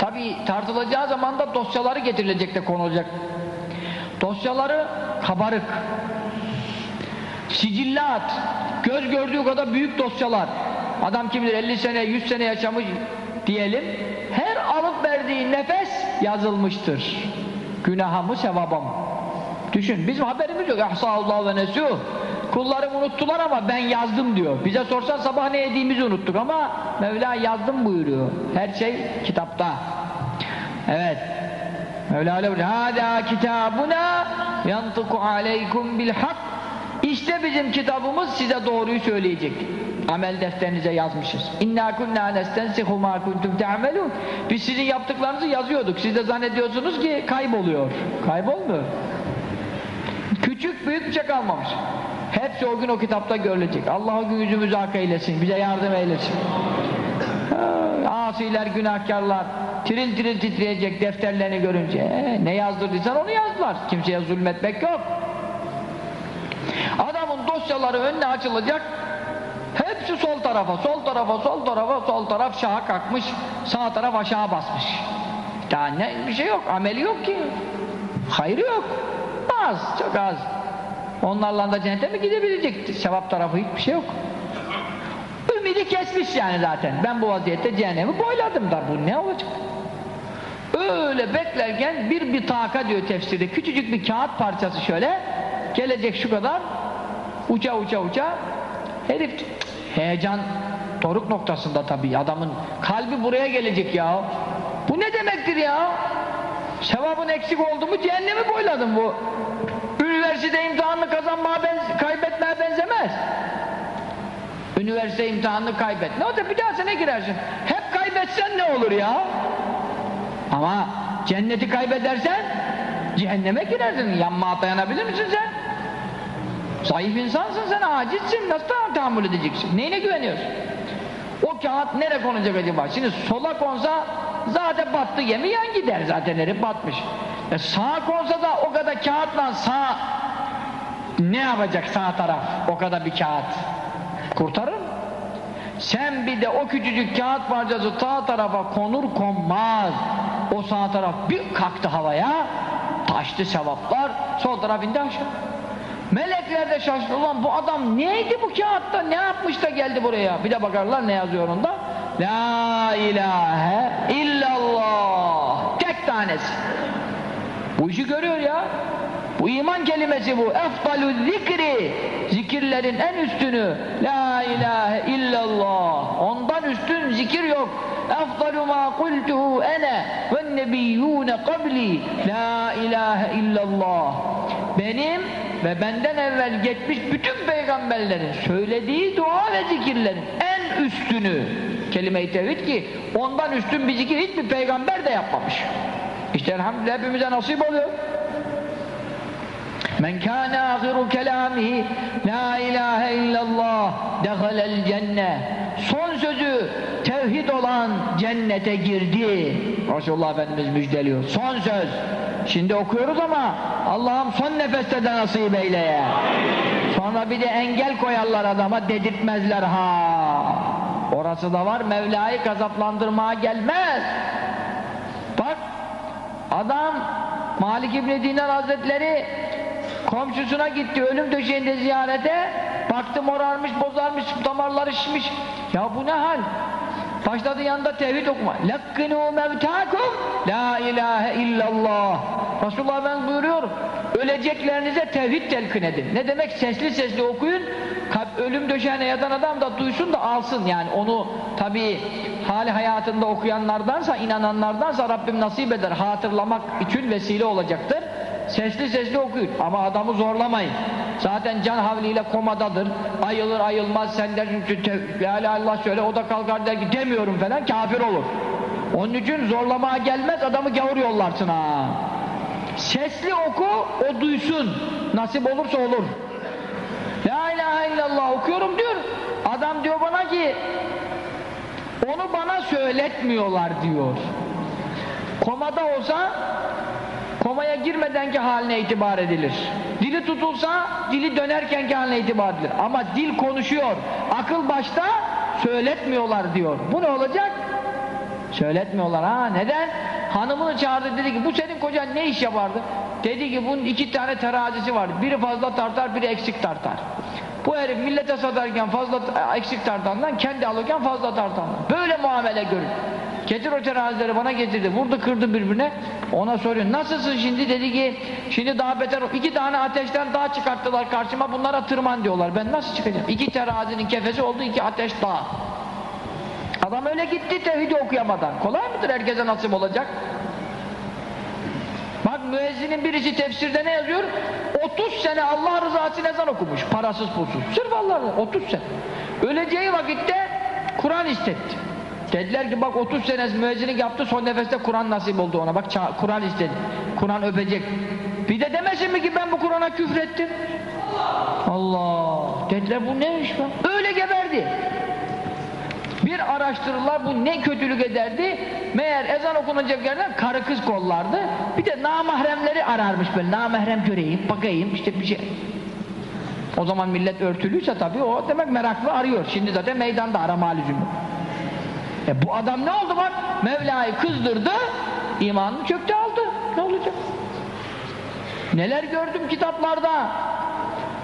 tabi tartılacağı zaman da dosyaları getirilecek de konulacak dosyaları kabarık. Sicillat. Göz gördüğü kadar büyük dosyalar. Adam kim bilir 50 sene 100 sene yaşamış diyelim. Her alıp verdiği nefes yazılmıştır. Günaha mı düşün bizim haberimiz yok. Ahsallahu ve nesuh kullarım unuttular ama ben yazdım diyor. Bize sorsan sabah ne yediğimizi unuttuk ama Mevla yazdım buyuruyor. Her şey kitapta. Evet. Mevla buyuruyor. Hâdâ kitâbuna yantıku aleykum bil hak işte bizim kitabımız size doğruyu söyleyecek. Amel defterinize yazmışız. İnna kunna nestensihu ma kuntum te'amelun biz sizin yaptıklarınızı yazıyorduk. Siz de zannediyorsunuz ki kayboluyor. Kaybolmuyor. Küçük büyük bir şey kalmamış hepsi o gün o kitapta görülecek. Allah o gün yüzümüzü hak eylesin bize yardım eylesin. Asiler günahkarlar tiril tiril titreyecek defterlerini görünce. E, ne yazdırdıysan onu yazdılar. Kimseye zulmetmek yok. Adamın dosyaları önüne açılacak. Hepsi sol tarafa sol tarafa sol tarafa sol taraf şaha kalkmış sağ taraf aşağı basmış. Daha ne bir şey yok ameli yok ki. Hayrı yok. Az çok az onlarla da cennete mi gidebilecek? Sevap tarafı hiçbir şey yok. Ümidi kesmiş yani zaten. Ben bu vaziyette cehennemi boyladım da bu ne olacak? Öyle beklerken bir bitaka diyor tefsirde. Küçücük bir kağıt parçası şöyle. Gelecek şu kadar. Uça uça uça herif heyecan doruk noktasında tabii. Adamın kalbi buraya gelecek ya. Bu ne demektir ya? Sevabın eksik oldu mu cehennemi boyladım bu üniversite imtihanını kazanmaya benz kaybetmeye benzemez. Üniversite imtihanını kaybet. Ne olacak? Bir daha sene girersin? Hep kaybetsen ne olur ya? Ama cenneti kaybedersen cehenneme girersin. Yanma dayanabilir misin sen? Zayıf insansın sen acizsin. Nasıl tahammül edeceksin? Neyine güveniyorsun o kağıt nereye konacak acaba şimdi sola konsa zaten battı gemi gider zaten herif batmış. E sağa konsa da o kadar kağıtla sağ. Ne yapacak sağ taraf o kadar bir kağıt? Kurtarır. Sen bir de o küçücük kağıt parçası sağ tarafa konur konmaz. O sağ taraf bir kalktı havaya taştı sevaplar sol taraf indi aşağı melekler de şaşırdı. Ulan bu adam neydi bu kağıtta? Ne yapmış da geldi buraya? Bir de bakarlar ne yazıyor onda la ilahe illallah. Tek tanesi. Bu işi görüyor ya. Bu iman kelimesi bu. Efdalü zikri. Zikirlerin en üstünü. La ilahe illallah. Ondan üstün zikir yok. Efdalu ma kultuhu ene ve nebiyyune kabli. La ilahe illallah. Benim ve benden evvel geçmiş bütün peygamberlerin söylediği dua ve zikirlerin en üstünü kelime-i tevhid ki ondan üstün bir zikir hiçbir peygamber de yapmamış. İşte elhamdülillah hepimize nasip oluyor Men kana ahiru kelamihi la ilahe illallah dehalel cenne. Son sözü tevhid olan cennete girdi. Resulullah Efendimiz müjdeliyor. Son söz. Şimdi okuyoruz ama Allah'ım son nefeste de nasip eyleye. Sonra bir de engel koyarlar adama dedirtmezler ha. Orası da var. Mevla'yı gazaplandırmaya gelmez. Bak adam Malik İbni Dinar Hazretleri komşusuna gitti ölüm döşeğinde ziyarete. Baktı morarmış bozarmış damarları şişmiş. Ya bu ne hal? Başladı yanında tevhid okuma. Lakkinu mevtakum la ilahe illallah Resulullah ben buyuruyorum. Öleceklerinize tevhid telkin edin. Ne demek? Sesli sesli okuyun. Ölüm döşeğine yatan adam da duysun da alsın. Yani onu tabi hali hayatında okuyanlardansa inananlardansa Rabbim nasip eder. Hatırlamak için vesile olacaktır sesli sesli okuyun. Ama adamı zorlamayın. Zaten can havliyle komadadır. Ayılır ayılmaz sen dersin la Allah söyle o da kalkar der ki demiyorum falan kafir olur. Onun için zorlamaya gelmez adamı gavur yollarsın ha. Sesli oku o duysun. Nasip olursa olur. La ilahe illallah okuyorum diyor. Adam diyor bana ki onu bana söyletmiyorlar diyor. Komada olsa komaya girmedenki haline itibar edilir. Dili tutulsa dili dönerkenki haline itibar edilir. Ama dil konuşuyor. Akıl başta söyletmiyorlar diyor. Bu ne olacak? Söyletmiyorlar ha. Neden? Hanımını çağırdı dedi ki bu senin kocan ne iş yapardı? Dedi ki bunun iki tane terazisi var. Biri fazla tartar, biri eksik tartar. Bu herif millete satarken fazla eksik tartandan, kendi alırken fazla tartandan. Böyle muamele görün. Getir o terazileri bana getirdi. Vurdu kırdı birbirine. Ona soruyor. Nasılsın şimdi? Dedi ki şimdi daha beter. iki tane ateşten daha çıkarttılar karşıma. Bunlara tırman diyorlar. Ben nasıl çıkacağım? İki terazinin kefesi oldu. iki ateş daha. Adam öyle gitti tevhidi okuyamadan. Kolay mıdır herkese nasip olacak? Bak müezzinin birisi tefsirde ne yazıyor? 30 sene Allah rızası ezan okumuş. Parasız pulsuz. Sırf Allah 30 sene. Öleceği vakitte Kur'an istetti. Dediler ki bak 30 sene müezzinlik yaptı son nefeste Kur'an nasip oldu ona. Bak Kur'an istedi. Kur'an öpecek. Bir de demesin mi ki ben bu Kur'an'a küfrettim? Allah. Dediler bu ne iş be? Öyle geberdi. Bir araştırırlar bu ne kötülük ederdi. Meğer ezan okunacak yerden karı kız kollardı. Bir de namahremleri ararmış böyle. Namahrem göreyim, bakayım işte bir şey. O zaman millet örtülüyse tabii o demek meraklı arıyor. Şimdi zaten meydanda arama lüzumu. E bu adam ne oldu bak? Mevla'yı kızdırdı, imanını çöktü aldı. Ne olacak? Neler gördüm kitaplarda.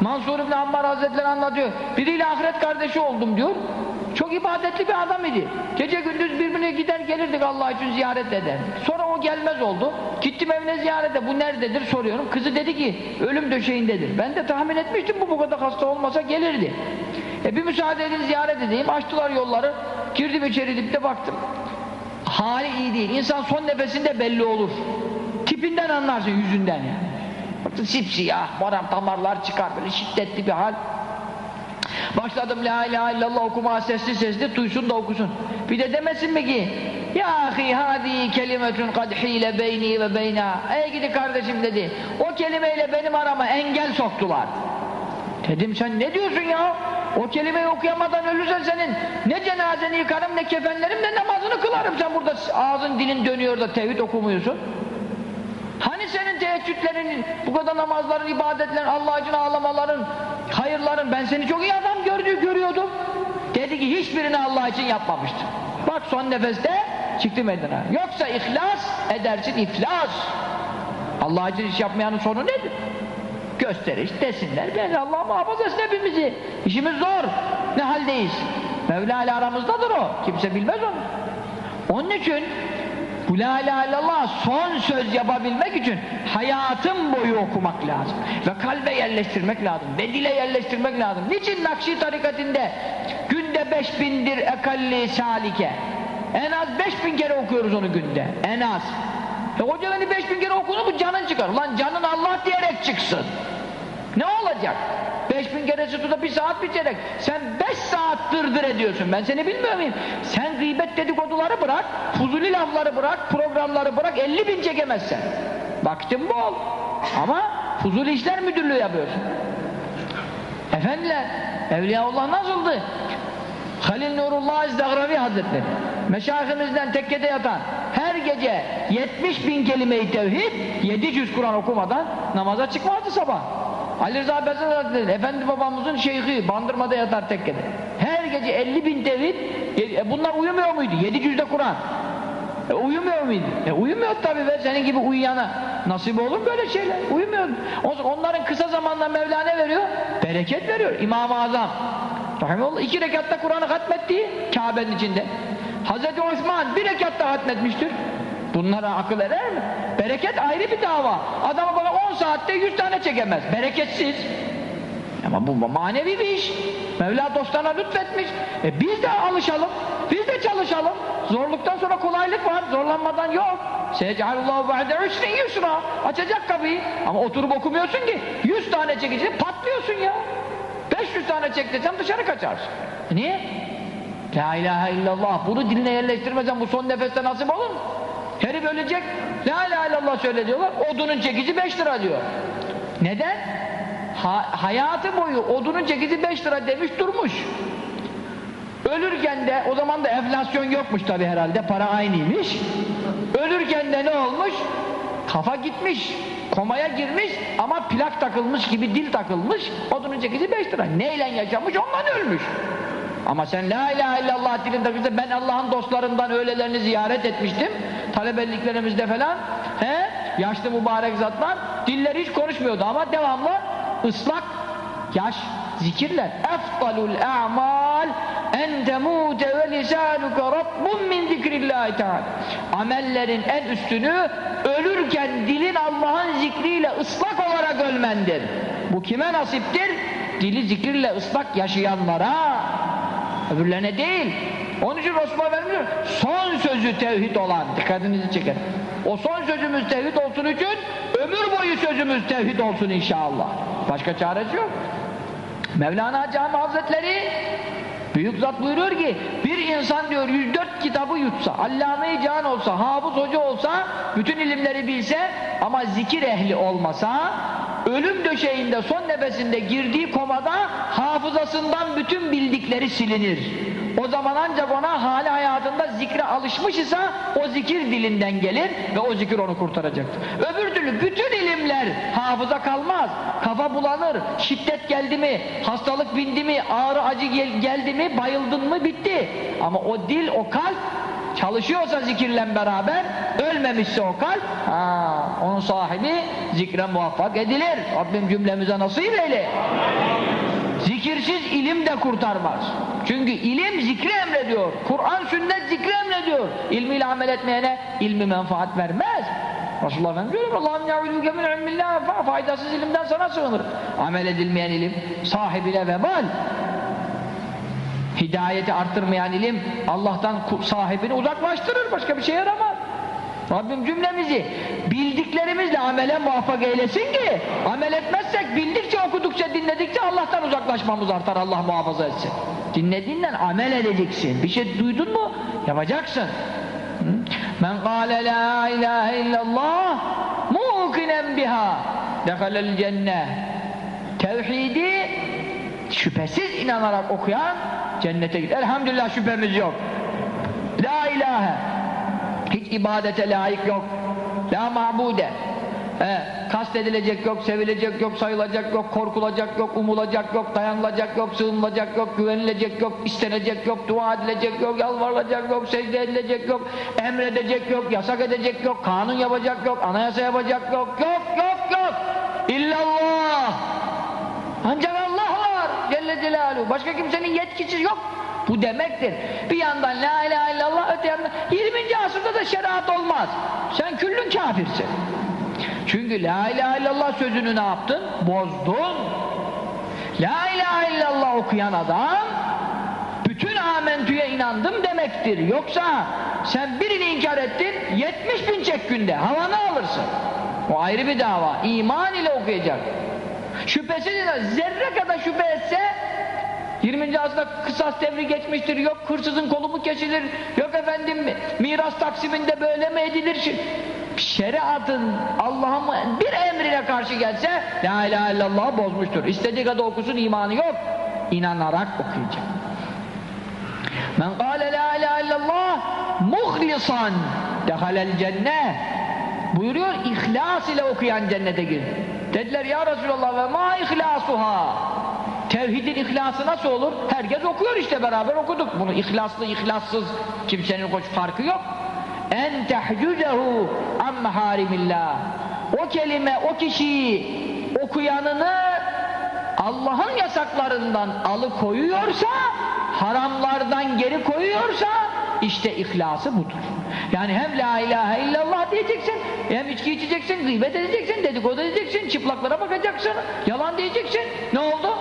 Mansur İbni Ammar Hazretleri anlatıyor. Biriyle ahiret kardeşi oldum diyor. Çok ibadetli bir adam idi. Gece gündüz birbirine gider gelirdik Allah için ziyaret eder. Sonra o gelmez oldu. Gittim evine ziyarete. Bu nerededir soruyorum. Kızı dedi ki ölüm döşeğindedir. Ben de tahmin etmiştim bu bu kadar hasta olmasa gelirdi. E bir müsaade edin ziyaret edeyim. Açtılar yolları. Girdim içeri dipte baktım. Hali iyi değil. İnsan son nefesinde belli olur. Tipinden anlarsın yüzünden yani. Sipsiyah, moram damarlar çıkar böyle şiddetli bir hal. Başladım la ilahe illallah okumaya sesli sesli duysun da okusun. Bir de demesin mi ki ya ahi hadi kelimetun kad hile beyni ve beyna. Ey gidi kardeşim dedi. O kelimeyle benim arama engel soktular. Dedim sen ne diyorsun ya? O kelimeyi okuyamadan ölürsen senin ne cenazeni yıkarım ne kefenlerim ne namazını kılarım. Sen burada ağzın dilin dönüyor da tevhid okumuyorsun. Hani senin teheccüdlerin, bu kadar namazların, ibadetlerin, Allah için ağlamaların, hayırların, ben seni çok iyi adam gördü, görüyordum. Dedi ki hiçbirini Allah için yapmamıştım. Bak son nefeste çıktı meydana. Yoksa ihlas edersin iflas. Allah için iş yapmayanın sonu nedir? Gösteriş desinler. Ben Allah muhafaza etsin hepimizi. İşimiz zor. Ne haldeyiz? Mevla ile aramızdadır o. Kimse bilmez onu. Onun için bu la ilahe illallah son söz yapabilmek için hayatın boyu okumak lazım. Ve kalbe yerleştirmek lazım. Ve dile yerleştirmek lazım. Niçin Nakşi tarikatinde günde beş bindir ekalli salike? En az beş bin kere okuyoruz onu günde. En az. E hocalarını beş bin kere okunu mu canın çıkar. Lan canın Allah diyerek çıksın. Ne olacak? Beş bin keresi tutup bir saat bitecek. Sen beş saat dırdır ediyorsun. Ben seni bilmiyor muyum? Sen gıybet dedikoduları bırak, fuzuli lafları bırak, programları bırak, elli bin çekemezsen. Vaktin bol. Ama fuzuli işler müdürlüğü yapıyorsun. Efendiler, Evliyaullah nasıldı? Halil Nurullah İzdagravi Hazretleri. Meşayihimizden tekkede yatan her gece 70 bin kelime-i tevhid 700 Kur'an okumadan namaza çıkmazdı sabah. Ali Rıza Bezir Hazretleri, Efendi babamızın şeyhi, bandırmada yatar tekkede. Her gece 50 bin tevhid, E, bunlar uyumuyor muydu? Yedi cüzde Kur'an. E, uyumuyor muydu? E, uyumuyor tabii ve senin gibi uyuyana. Nasip olur böyle şeyler? Uyumuyor. Onların kısa zamanda Mevla ne veriyor? Bereket veriyor. İmam-ı Azam. Rahimullah iki rekatta Kur'an'ı hatmetti Kabe'nin içinde. Hazreti Osman bir rekatta hatmetmiştir. Bunlara akıl eder mi? Bereket ayrı bir dava. Adamı bana 10 saatte 100 tane çekemez. Bereketsiz. Ama bu manevi bir iş. Mevla dostlarına lütfetmiş. E biz de alışalım. Biz de çalışalım. Zorluktan sonra kolaylık var. Zorlanmadan yok. Seyecalullahu ba'de üsrin yusra. Açacak kapıyı. Ama oturup okumuyorsun ki. 100 tane çekeceksin patlıyorsun ya. 500 tane çek dışarı kaçarsın. Niye? La ilahe illallah. Bunu diline yerleştirmesen bu son nefeste nasip olur mu? Herif ölecek. La ilahe illallah söyle diyorlar. Odunun çekici 5 lira diyor. Neden? Ha, hayatı boyu odunun çekici 5 lira demiş durmuş. Ölürken de o zaman da enflasyon yokmuş tabi herhalde para aynıymış. Ölürken de ne olmuş? Kafa gitmiş. Komaya girmiş ama plak takılmış gibi dil takılmış. Odunun çekici 5 lira. Neyle yaşamış ondan ölmüş. Ama sen la ilahe illallah dilin takılsa ben Allah'ın dostlarından öğlelerini ziyaret etmiştim. Talebeliklerimizde falan. He? Yaşlı mübarek zatlar dilleri hiç konuşmuyordu ama devamlı ıslak yaş zikirler. Efdalul a'mal en temute ve lisanuke rabbun min zikrillahi teala. Amellerin en üstünü ölürken dilin Allah'ın zikriyle ıslak olarak ölmendir. Bu kime nasiptir? Dili zikirle ıslak yaşayanlara öbürlerine değil. Onun için Resulullah Efendimiz son sözü tevhid olan dikkatinizi çeker. O son sözümüz tevhid olsun için ömür boyu sözümüz tevhid olsun inşallah. Başka çaresi yok. Mevlana Cami Hazretleri büyük zat buyuruyor ki bir insan diyor 104 kitabı yutsa, allame-i can olsa, hafız hoca olsa, bütün ilimleri bilse ama zikir ehli olmasa ölüm döşeğinde son nefesinde girdiği komada hafızasından bütün bildikleri silinir. O zaman ancak ona hali hayatında zikre alışmış ise o zikir dilinden gelir ve o zikir onu kurtaracaktır. Öbür türlü bütün ilimler hafıza kalmaz. Kafa bulanır, şiddet geldi mi, hastalık bindi mi, ağrı acı gel geldi mi, bayıldın mı bitti. Ama o dil, o kalp çalışıyorsa zikirle beraber ölmemişse o kalp ha, onun sahibi zikre muvaffak edilir. Rabbim cümlemize nasip eyle. Zikirsiz ilim de kurtarmaz. Çünkü ilim zikri emrediyor. Kur'an sünnet zikri emrediyor. İlmiyle amel etmeyene ilmi menfaat vermez. Resulullah Efendimiz Allah'ım ya'udüke min ilmillah faydasız ilimden sana sığınır. Amel edilmeyen ilim sahibine vebal. Hidayeti arttırmayan ilim Allah'tan sahibini uzaklaştırır. Başka bir şey yaramaz. Rabbim cümlemizi bildiklerimizle amele muvaffak eylesin ki amel etmezsek bildikçe okudukça dinledikçe Allah'tan uzaklaşmamız artar Allah muhafaza etsin. Dinlediğinden amel edeceksin. Bir şey duydun mu? Yapacaksın. Men kâle la ilahe illallah muhkinen biha dehalel cenneh tevhidi şüphesiz inanarak okuyan cennete gider. Elhamdülillah şüphemiz yok. La ilahe hiç ibadete layık yok. La mabude. He, kast edilecek yok, sevilecek yok, sayılacak yok, korkulacak yok, umulacak yok, dayanılacak yok, sığınılacak yok, güvenilecek yok, istenecek yok, dua edilecek yok, yalvarılacak yok, secde edilecek yok, emredecek yok, yasak edecek yok, kanun yapacak yok, anayasa yapacak yok, yok, yok, yok. İllallah. Ancak Allah var Celle Celaluhu. Başka kimsenin yetkisi yok. Bu demektir. Bir yandan la ilahe illallah öte yandan 20. asırda da şeriat olmaz. Sen küllün kafirsin. Çünkü la ilahe illallah sözünü ne yaptın? Bozdun. La ilahe illallah okuyan adam bütün amentüye inandım demektir. Yoksa sen birini inkar ettin 70 bin çek günde havanı alırsın. O ayrı bir dava. İman ile okuyacak. Şüphesiz zerre kadar şüphe etse 20. asırda kısas devri geçmiştir, yok hırsızın kolu mu kesilir, yok efendim miras taksiminde böyle mi edilir? Şeriatın Allah'ın bir emrine karşı gelse La ilahe illallah bozmuştur. İstediği kadar okusun imanı yok. İnanarak okuyacak. Men kâle la ilahe illallah muhlisan dehalel cenneh buyuruyor ihlas ile okuyan cennete gir. Dediler ya Resulallah ve ma ihlasuha Tevhidin ihlası nasıl olur? Herkes okuyor işte beraber okuduk. Bunu ihlaslı ihlassız kimsenin hoş farkı yok. En tehcuzehu an maharimillah. O kelime o kişiyi okuyanını Allah'ın yasaklarından alıkoyuyorsa haramlardan geri koyuyorsa işte ihlası budur. Yani hem la ilahe illallah diyeceksin, hem içki içeceksin, gıybet edeceksin, dedikodu edeceksin, çıplaklara bakacaksın, yalan diyeceksin. Ne oldu?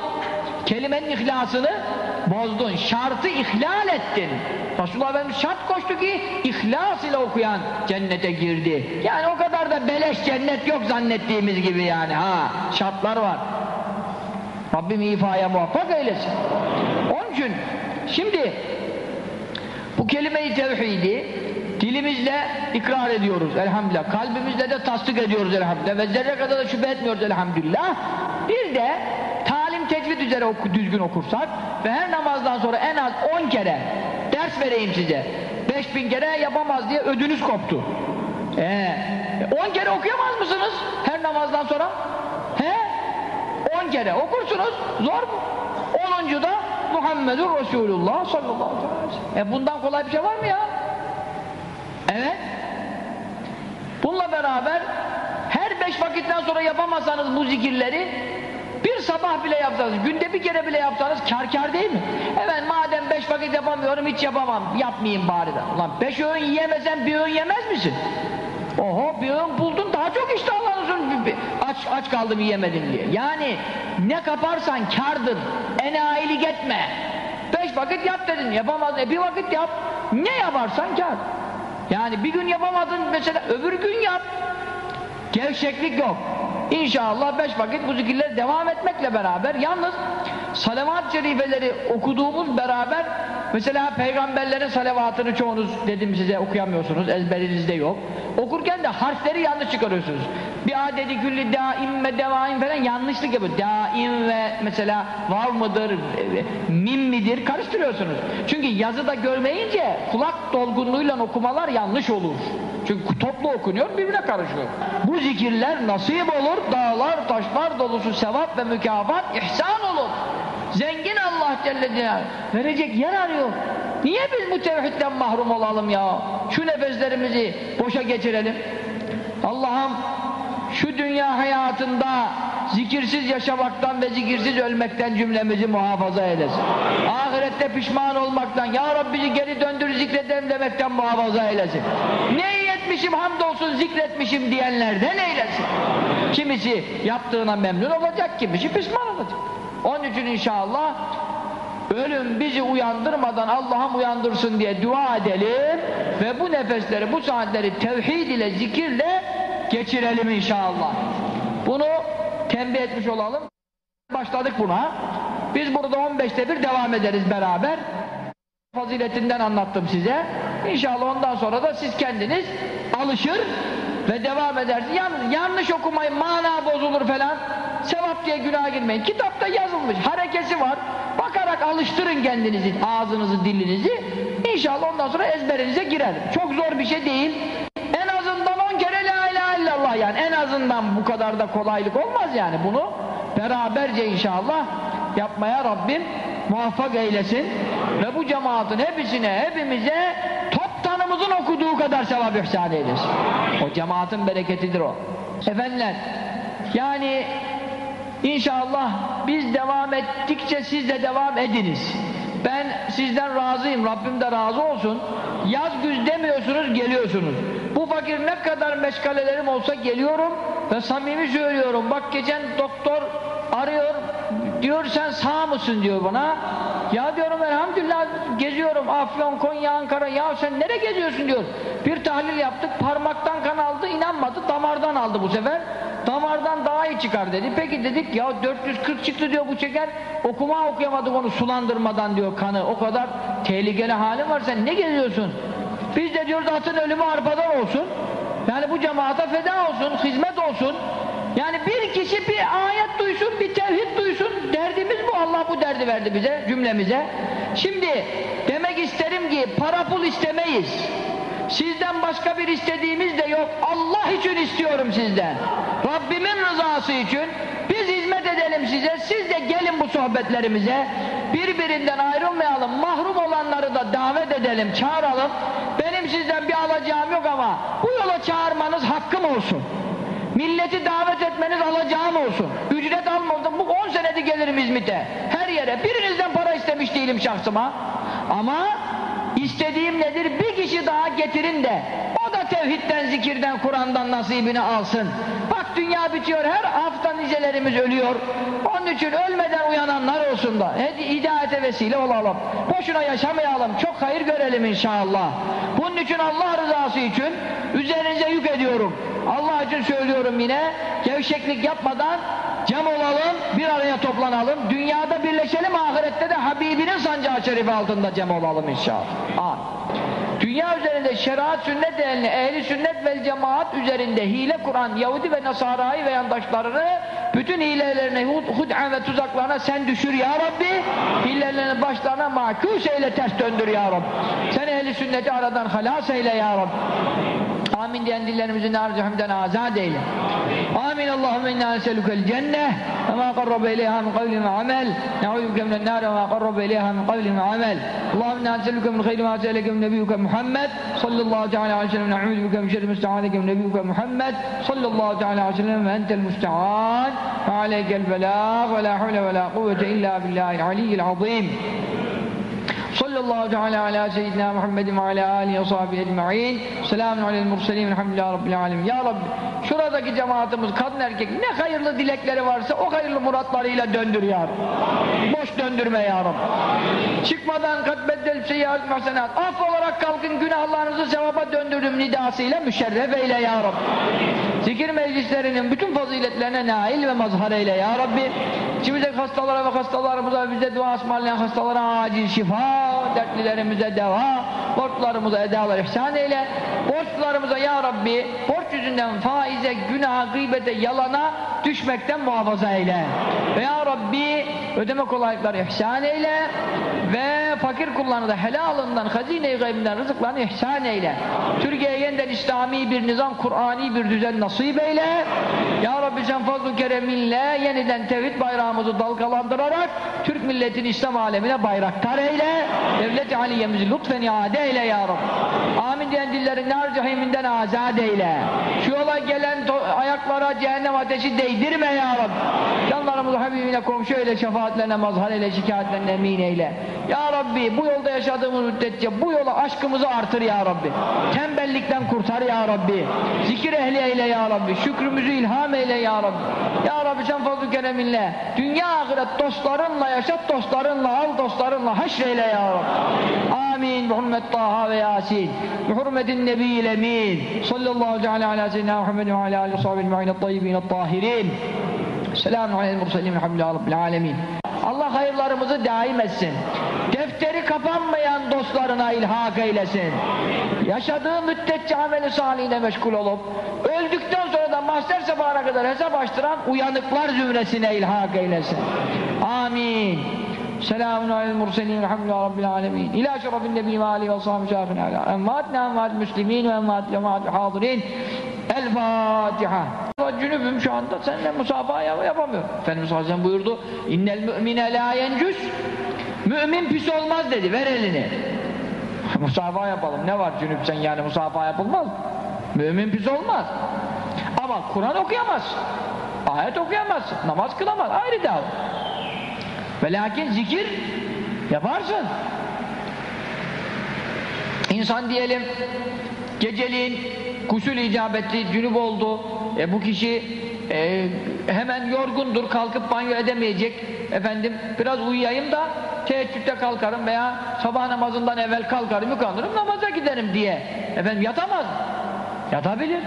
Kelimenin ihlasını bozdun, şartı ihlal ettin. Resulullah Efendimiz şart koştu ki ihlas ile okuyan cennete girdi. Yani o kadar da beleş cennet yok zannettiğimiz gibi yani ha şartlar var. Rabbim ifaya muvaffak eylesin. Onun için şimdi bu kelime-i tevhidi dilimizle ikrar ediyoruz elhamdülillah. Kalbimizle de tasdik ediyoruz elhamdülillah. Ve zerre kadar da şüphe etmiyoruz elhamdülillah. Bir de talim tecvid üzere oku, düzgün okursak ve her namazdan sonra en az 10 kere ders vereyim size. 5000 kere yapamaz diye ödünüz koptu. Ee, 10 kere okuyamaz mısınız her namazdan sonra? He? 10 kere okursunuz. Zor mu? 10. da Muhammedur Resulullah sallallahu aleyhi ve sellem. E bundan kolay bir şey var mı ya? Evet. Bununla beraber her beş vakitten sonra yapamazsanız bu zikirleri bir sabah bile yapsanız, günde bir kere bile yapsanız kar kar değil mi? Evet madem beş vakit yapamıyorum hiç yapamam, yapmayayım bari de. Ulan beş öğün yiyemesen bir öğün yemez misin? Oho bir öğün buldun daha çok iştahlanırsın aç, aç kaldım yiyemedim diye. Yani ne kaparsan kardır, enayilik etme. Beş vakit yap dedin, yapamaz, e bir vakit yap. Ne yaparsan kar. Yani bir gün yapamadın mesela öbür gün yap. Gevşeklik yok. İnşallah beş vakit bu zikirler devam etmekle beraber yalnız salavat-ı okuduğumuz beraber mesela peygamberlerin salavatını çoğunuz dedim size okuyamıyorsunuz ezberinizde yok. Okurken de harfleri yanlış çıkarıyorsunuz. Bir adedi külli daim ve devaim falan yanlışlık yapıyor. Daim ve mesela vav mıdır, mim midir karıştırıyorsunuz. Çünkü yazıda görmeyince kulak dolgunluğuyla okumalar yanlış olur. Çünkü toplu okunuyor birbirine karışıyor. Bu zikirler nasip olur, dağlar, taşlar dolusu sevap ve mükafat ihsan olur. Zengin Allah Celle Celaluhu verecek yer arıyor. Niye biz bu tevhidden mahrum olalım ya? Şu nefeslerimizi boşa geçirelim. Allah'ım şu dünya hayatında zikirsiz yaşamaktan ve zikirsiz ölmekten cümlemizi muhafaza eylesin. Ahirette pişman olmaktan, Ya Rabbi geri döndür zikredelim demekten muhafaza eylesin. Ne iyi etmişim hamdolsun zikretmişim diyenlerden eylesin. Kimisi yaptığına memnun olacak, kimisi pişman olacak. Onun için inşallah ölüm bizi uyandırmadan Allah'ım uyandırsın diye dua edelim ve bu nefesleri, bu saatleri tevhid ile, zikirle geçirelim inşallah. Bunu tembih etmiş olalım. Başladık buna. Biz burada 15'te bir devam ederiz beraber. Faziletinden anlattım size. İnşallah ondan sonra da siz kendiniz alışır ve devam edersiniz. Yalnız yanlış okumayın, mana bozulur falan. Sevap diye günah girmeyin. Kitapta yazılmış, harekesi var. Bakarak alıştırın kendinizi, ağzınızı, dilinizi. İnşallah ondan sonra ezberinize girer. Çok zor bir şey değil. En azından 10 kere la ilahe illallah yani. En azından bu kadar da kolaylık olmaz yani. Bunu beraberce inşallah yapmaya Rabbim muvaffak eylesin. Ve bu cemaatin hepsine, hepimize toptanımızın okuduğu kadar sevap ihsan eylesin. O cemaatin bereketidir o. Efendiler, yani İnşallah biz devam ettikçe siz de devam ediniz. Ben sizden razıyım, Rabbim de razı olsun. Yaz güz demiyorsunuz, geliyorsunuz. Bu fakir ne kadar meşgalelerim olsa geliyorum ve samimi söylüyorum. Bak geçen doktor arıyor, diyor sen sağ mısın diyor bana. Ya diyorum elhamdülillah geziyorum Afyon, Konya, Ankara. Ya sen nereye geziyorsun diyor. Bir tahlil yaptık, parmaktan kan aldı, inanmadı, damardan aldı bu sefer. Damardan daha iyi çıkar dedi. Peki dedik ya 440 çıktı diyor bu çeker. Okuma okuyamadık onu sulandırmadan diyor kanı. O kadar tehlikeli halin var sen ne geziyorsun? Biz de diyoruz atın ölümü arpadan olsun. Yani bu cemaate feda olsun, hizmet olsun. Yani bir kişi bir ayet duysun, bir tevhid duysun. Derdimiz bu. Allah bu derdi verdi bize, cümlemize. Şimdi demek isterim ki para pul istemeyiz. Sizden başka bir istediğimiz de yok. Allah için istiyorum sizden. Rabbimin rızası için biz hizmet edelim. size. Siz de gelin bu sohbetlerimize. Birbirinden ayrılmayalım. Mahrum olanları da davet edelim, çağıralım. Benim sizden bir alacağım yok ama bu yola çağırmanız hakkım olsun. Milleti davet etmeniz alacağım olsun. Ücret almadım. Bu 10 senedir gelirim İzmit'e. Her yere. Birinizden para istemiş değilim şahsıma. Ama istediğim nedir? Bir kişi daha getirin de da tevhidden, zikirden, Kur'an'dan nasibini alsın. Bak dünya bitiyor. Her hafta nicelerimiz ölüyor. Onun için ölmeden uyananlar olsun da. Hidayete vesile olalım. Boşuna yaşamayalım. Çok hayır görelim inşallah. Bunun için Allah rızası için üzerinize yük ediyorum. Allah için söylüyorum yine gevşeklik yapmadan cem olalım, bir araya toplanalım. Dünyada birleşelim, ahirette de Habibinin sancağı şerifi altında cem olalım inşallah. Amin. Dünya üzerinde şeriat sünnet eline, ehli sünnet vel cemaat üzerinde hile kuran Yahudi ve Nasara'yı ve yandaşlarını bütün hilelerine, hud- hud'an ve tuzaklarına sen düşür ya Rabbi. Hilelerinin başlarına makus eyle ters döndür ya Rabbi. Sen ehli sünneti aradan halas eyle ya Rabbi. Amin diyen dillerimizi nar cehennemden azad eyle. Amin. Allahümme inna neselükel cenneh ve ma qarrabe ileyha min kavli ve amel. Ne'udüke minen nar ve ma qarrabe ileyha min kavli ve amel. Allahümme inna neselüke min khayri ma se'eleke min nebiyyuke Muhammed sallallahu teala aleyhi ve sellem ne'udüke min şerri müsta'adeke min nebiyyuke Muhammed sallallahu teala aleyhi ve sellem ve entel müsta'an ve aleykel belâh ve la havle ve la kuvvete illa billahil aliyyil azim. Sallallahu teala ala seyyidina Muhammedin ve ala alihi ve sahbihi ecma'in. Selamun aleyhi murselin. Elhamdülillahi rabbil alemin. Şuradaki cemaatimiz kadın erkek ne hayırlı dilekleri varsa o hayırlı muratlarıyla döndür ya Rabbi. Boş döndürme ya Rabbi. Çıkmadan katbeddel seyyâd hasenat. Af olarak kalkın günahlarınızı sevaba döndürdüm nidasıyla müşerref eyle ya Rabbi. Zikir meclislerinin bütün faziletlerine nail ve mazhar eyle ya Rabbi. İçimizdeki hastalara ve hastalarımıza bize dua ısmarlayan hastalara acil şifa, dertlilerimize deva, borçlarımıza edalar ihsan eyle. Borçlarımıza ya Rabbi, borç yüzünden faize, günaha, gıybete, yalana düşmekten muhafaza eyle. Ve ya Rabbi ödeme kolaylıkları ihsan eyle ve fakir kullarını da helalından, hazine-i gaybinden rızıklarını ihsan eyle. Türkiye'ye yeniden İslami bir nizam, Kur'ani bir düzen nasip eyle. Ya Rabbi sen fazl-ı kereminle yeniden tevhid bayrağımızı dalgalandırarak Türk milletini İslam alemine bayraktar eyle. Devlet-i Aliye'mizi lütfen iade eyle ya Rabbi. Amin diyen dillerin nar cehiminden azat eyle. Şu yola gelen ayaklara cehennem ateşi değdirme ya Rabbi. Canlarımızı Habibine komşu eyle, şefaatlerine mazhar eyle, şikayetlerine emin eyle. Ya Rabbi bu yolda yaşadığımız müddetçe bu yola aşkımızı artır ya Rabbi. Tembellikten kurtar ya Rabbi. Zikir ehli eyle ya Rabbi. Şükrümüzü ilham eyle ya Rabbi. Ya Rabbi sen fazl-ı kereminle dünya ahiret dostlarınla yaşat dostlarınla al dostlarınla haşreyle ya Rabbi. Amin. Bi hurmet Taha ve Yasin. Bi hurmetin Nebiyyil Emin. Sallallahu teala ala seyyidina Muhammed alihi ve sahbihi ecma'in et-tayyibin et-tahirin. Selamun aleyhi murselin elhamdülillahi rabbil alemin. Allah hayırlarımızı daim etsin. Defteri kapanmayan dostlarına ilhak eylesin. Yaşadığı müddetçe ameli salihine meşgul olup öldükten sonra da mahşer sabahına kadar hesap açtıran uyanıklar zümresine ilhak eylesin. Amin. Selamun aleyhi murselin elhamdülillahi rabbil alemin. İlâ şerefin nebi ve aleyhi ve sahibi şerefine alâ. Envâtna envât müslimin ve envât cemaat hâzirin. El Fatiha. Cünübüm şu anda seninle musafaha yapamıyorum. Efendimiz Aleyhisselam buyurdu. İnnel mü'mine la yencüs. Mümin pis olmaz dedi. Ver elini. [LAUGHS] musafaha yapalım. Ne var cünüpsen yani musafaha yapılmaz. Mümin pis olmaz. Ama Kur'an okuyamaz. Ayet okuyamaz. Namaz kılamaz. Ayrı dava. Ve zikir yaparsın. İnsan diyelim geceliğin gusül icap etti, cünüp oldu. E, bu kişi e, hemen yorgundur, kalkıp banyo edemeyecek. Efendim biraz uyuyayım da teheccüde kalkarım veya sabah namazından evvel kalkarım, yıkanırım, namaza giderim diye. Efendim yatamaz. Yatabilir.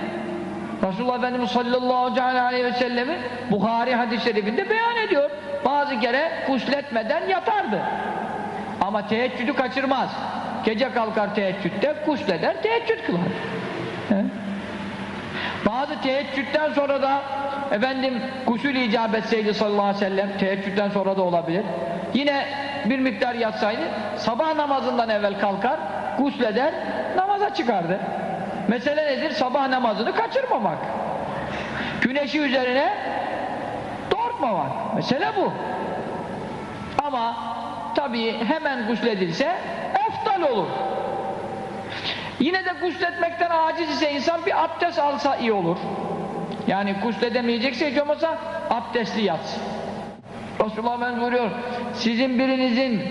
Resulullah Efendimiz sallallahu aleyhi ve sellemi Bukhari hadis-i şerifinde beyan ediyor. Bazı kere gusletmeden yatardı. Ama teheccüdü kaçırmaz. Gece kalkar teheccüde, gusleder, teheccüd kılar. He? Bazı teheccüden sonra da efendim gusül icap etseydi sallallahu aleyhi ve sellem teheccüden sonra da olabilir. Yine bir miktar yatsaydı sabah namazından evvel kalkar, gusleder, namaza çıkardı. Mesele nedir? Sabah namazını kaçırmamak. Güneşi üzerine var. Mesele bu. Ama tabii hemen gusledilse eftal olur. Yine de gusletmekten aciz ise insan bir abdest alsa iyi olur. Yani gusledemeyecekse hiç olmazsa abdestli yatsın. Resulullah ben buyuruyor, sizin birinizin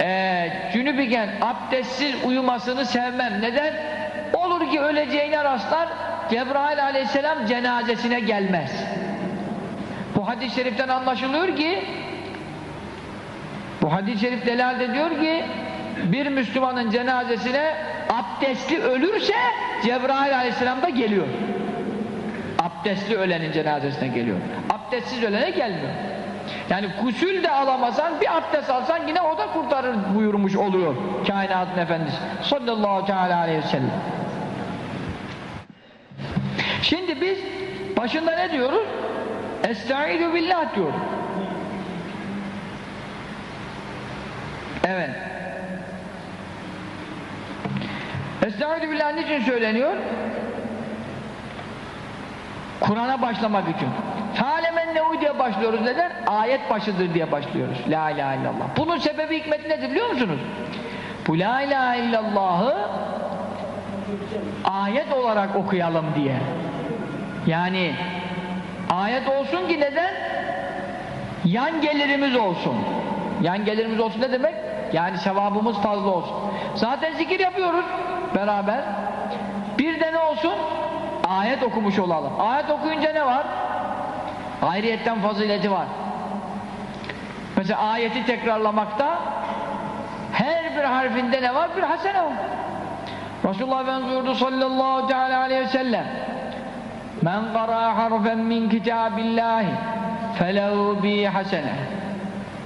e, cünüp iken abdestsiz uyumasını sevmem. Neden? Olur ki öleceğine rastlar, Cebrail aleyhisselam cenazesine gelmez. Bu hadis-i şeriften anlaşılıyor ki bu hadis-i şerif delal ediyor ki bir Müslümanın cenazesine abdestli ölürse Cebrail aleyhisselam da geliyor. Abdestli ölenin cenazesine geliyor. Abdestsiz ölene gelmiyor. Yani kusül de alamasan bir abdest alsan yine o da kurtarır buyurmuş oluyor kainatın efendisi sallallahu teala aleyhi ve sellem. Şimdi biz başında ne diyoruz? Estaizu billah diyoruz. Evet. Estaizu billah niçin söyleniyor? Kur'an'a başlamak için. Fâlemen nehu diye başlıyoruz neden? Ayet başıdır diye başlıyoruz. La ilahe illallah. Bunun sebebi hikmeti nedir biliyor musunuz? Bu la ilahe illallahı ayet olarak okuyalım diye. Yani ayet olsun ki neden? Yan gelirimiz olsun. Yan gelirimiz olsun ne demek? Yani sevabımız fazla olsun. Zaten zikir yapıyoruz beraber. Bir de ne olsun? Ayet okumuş olalım. Ayet okuyunca ne var? Ayrıyetten fazileti var. Mesela ayeti tekrarlamakta her bir harfinde ne var? Bir hasene var. Resulullah Efendimiz buyurdu sallallahu teala aleyhi ve sellem Men qara harfen min kitabillahi felehu bi hasene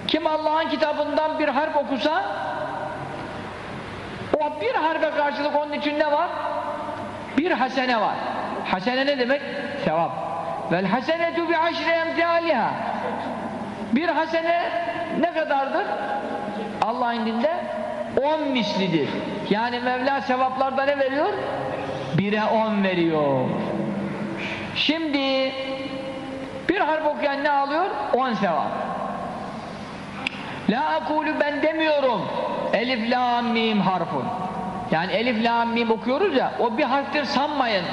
Kim Allah'ın kitabından bir harf okusa o bir harfe karşılık onun için ne var? Bir hasene var. Hasene ne demek? Sevap. Vel hasenetu bi aşri emtaliha. Bir hasene ne kadardır? Allah indinde on mislidir. Yani Mevla sevaplarda ne veriyor? Bire on veriyor. Şimdi bir harf okuyan ne alıyor? On sevap. La akulu ben demiyorum. Elif, la, mim harfun. Yani elif, la, mim okuyoruz ya, o bir harftir sanmayın.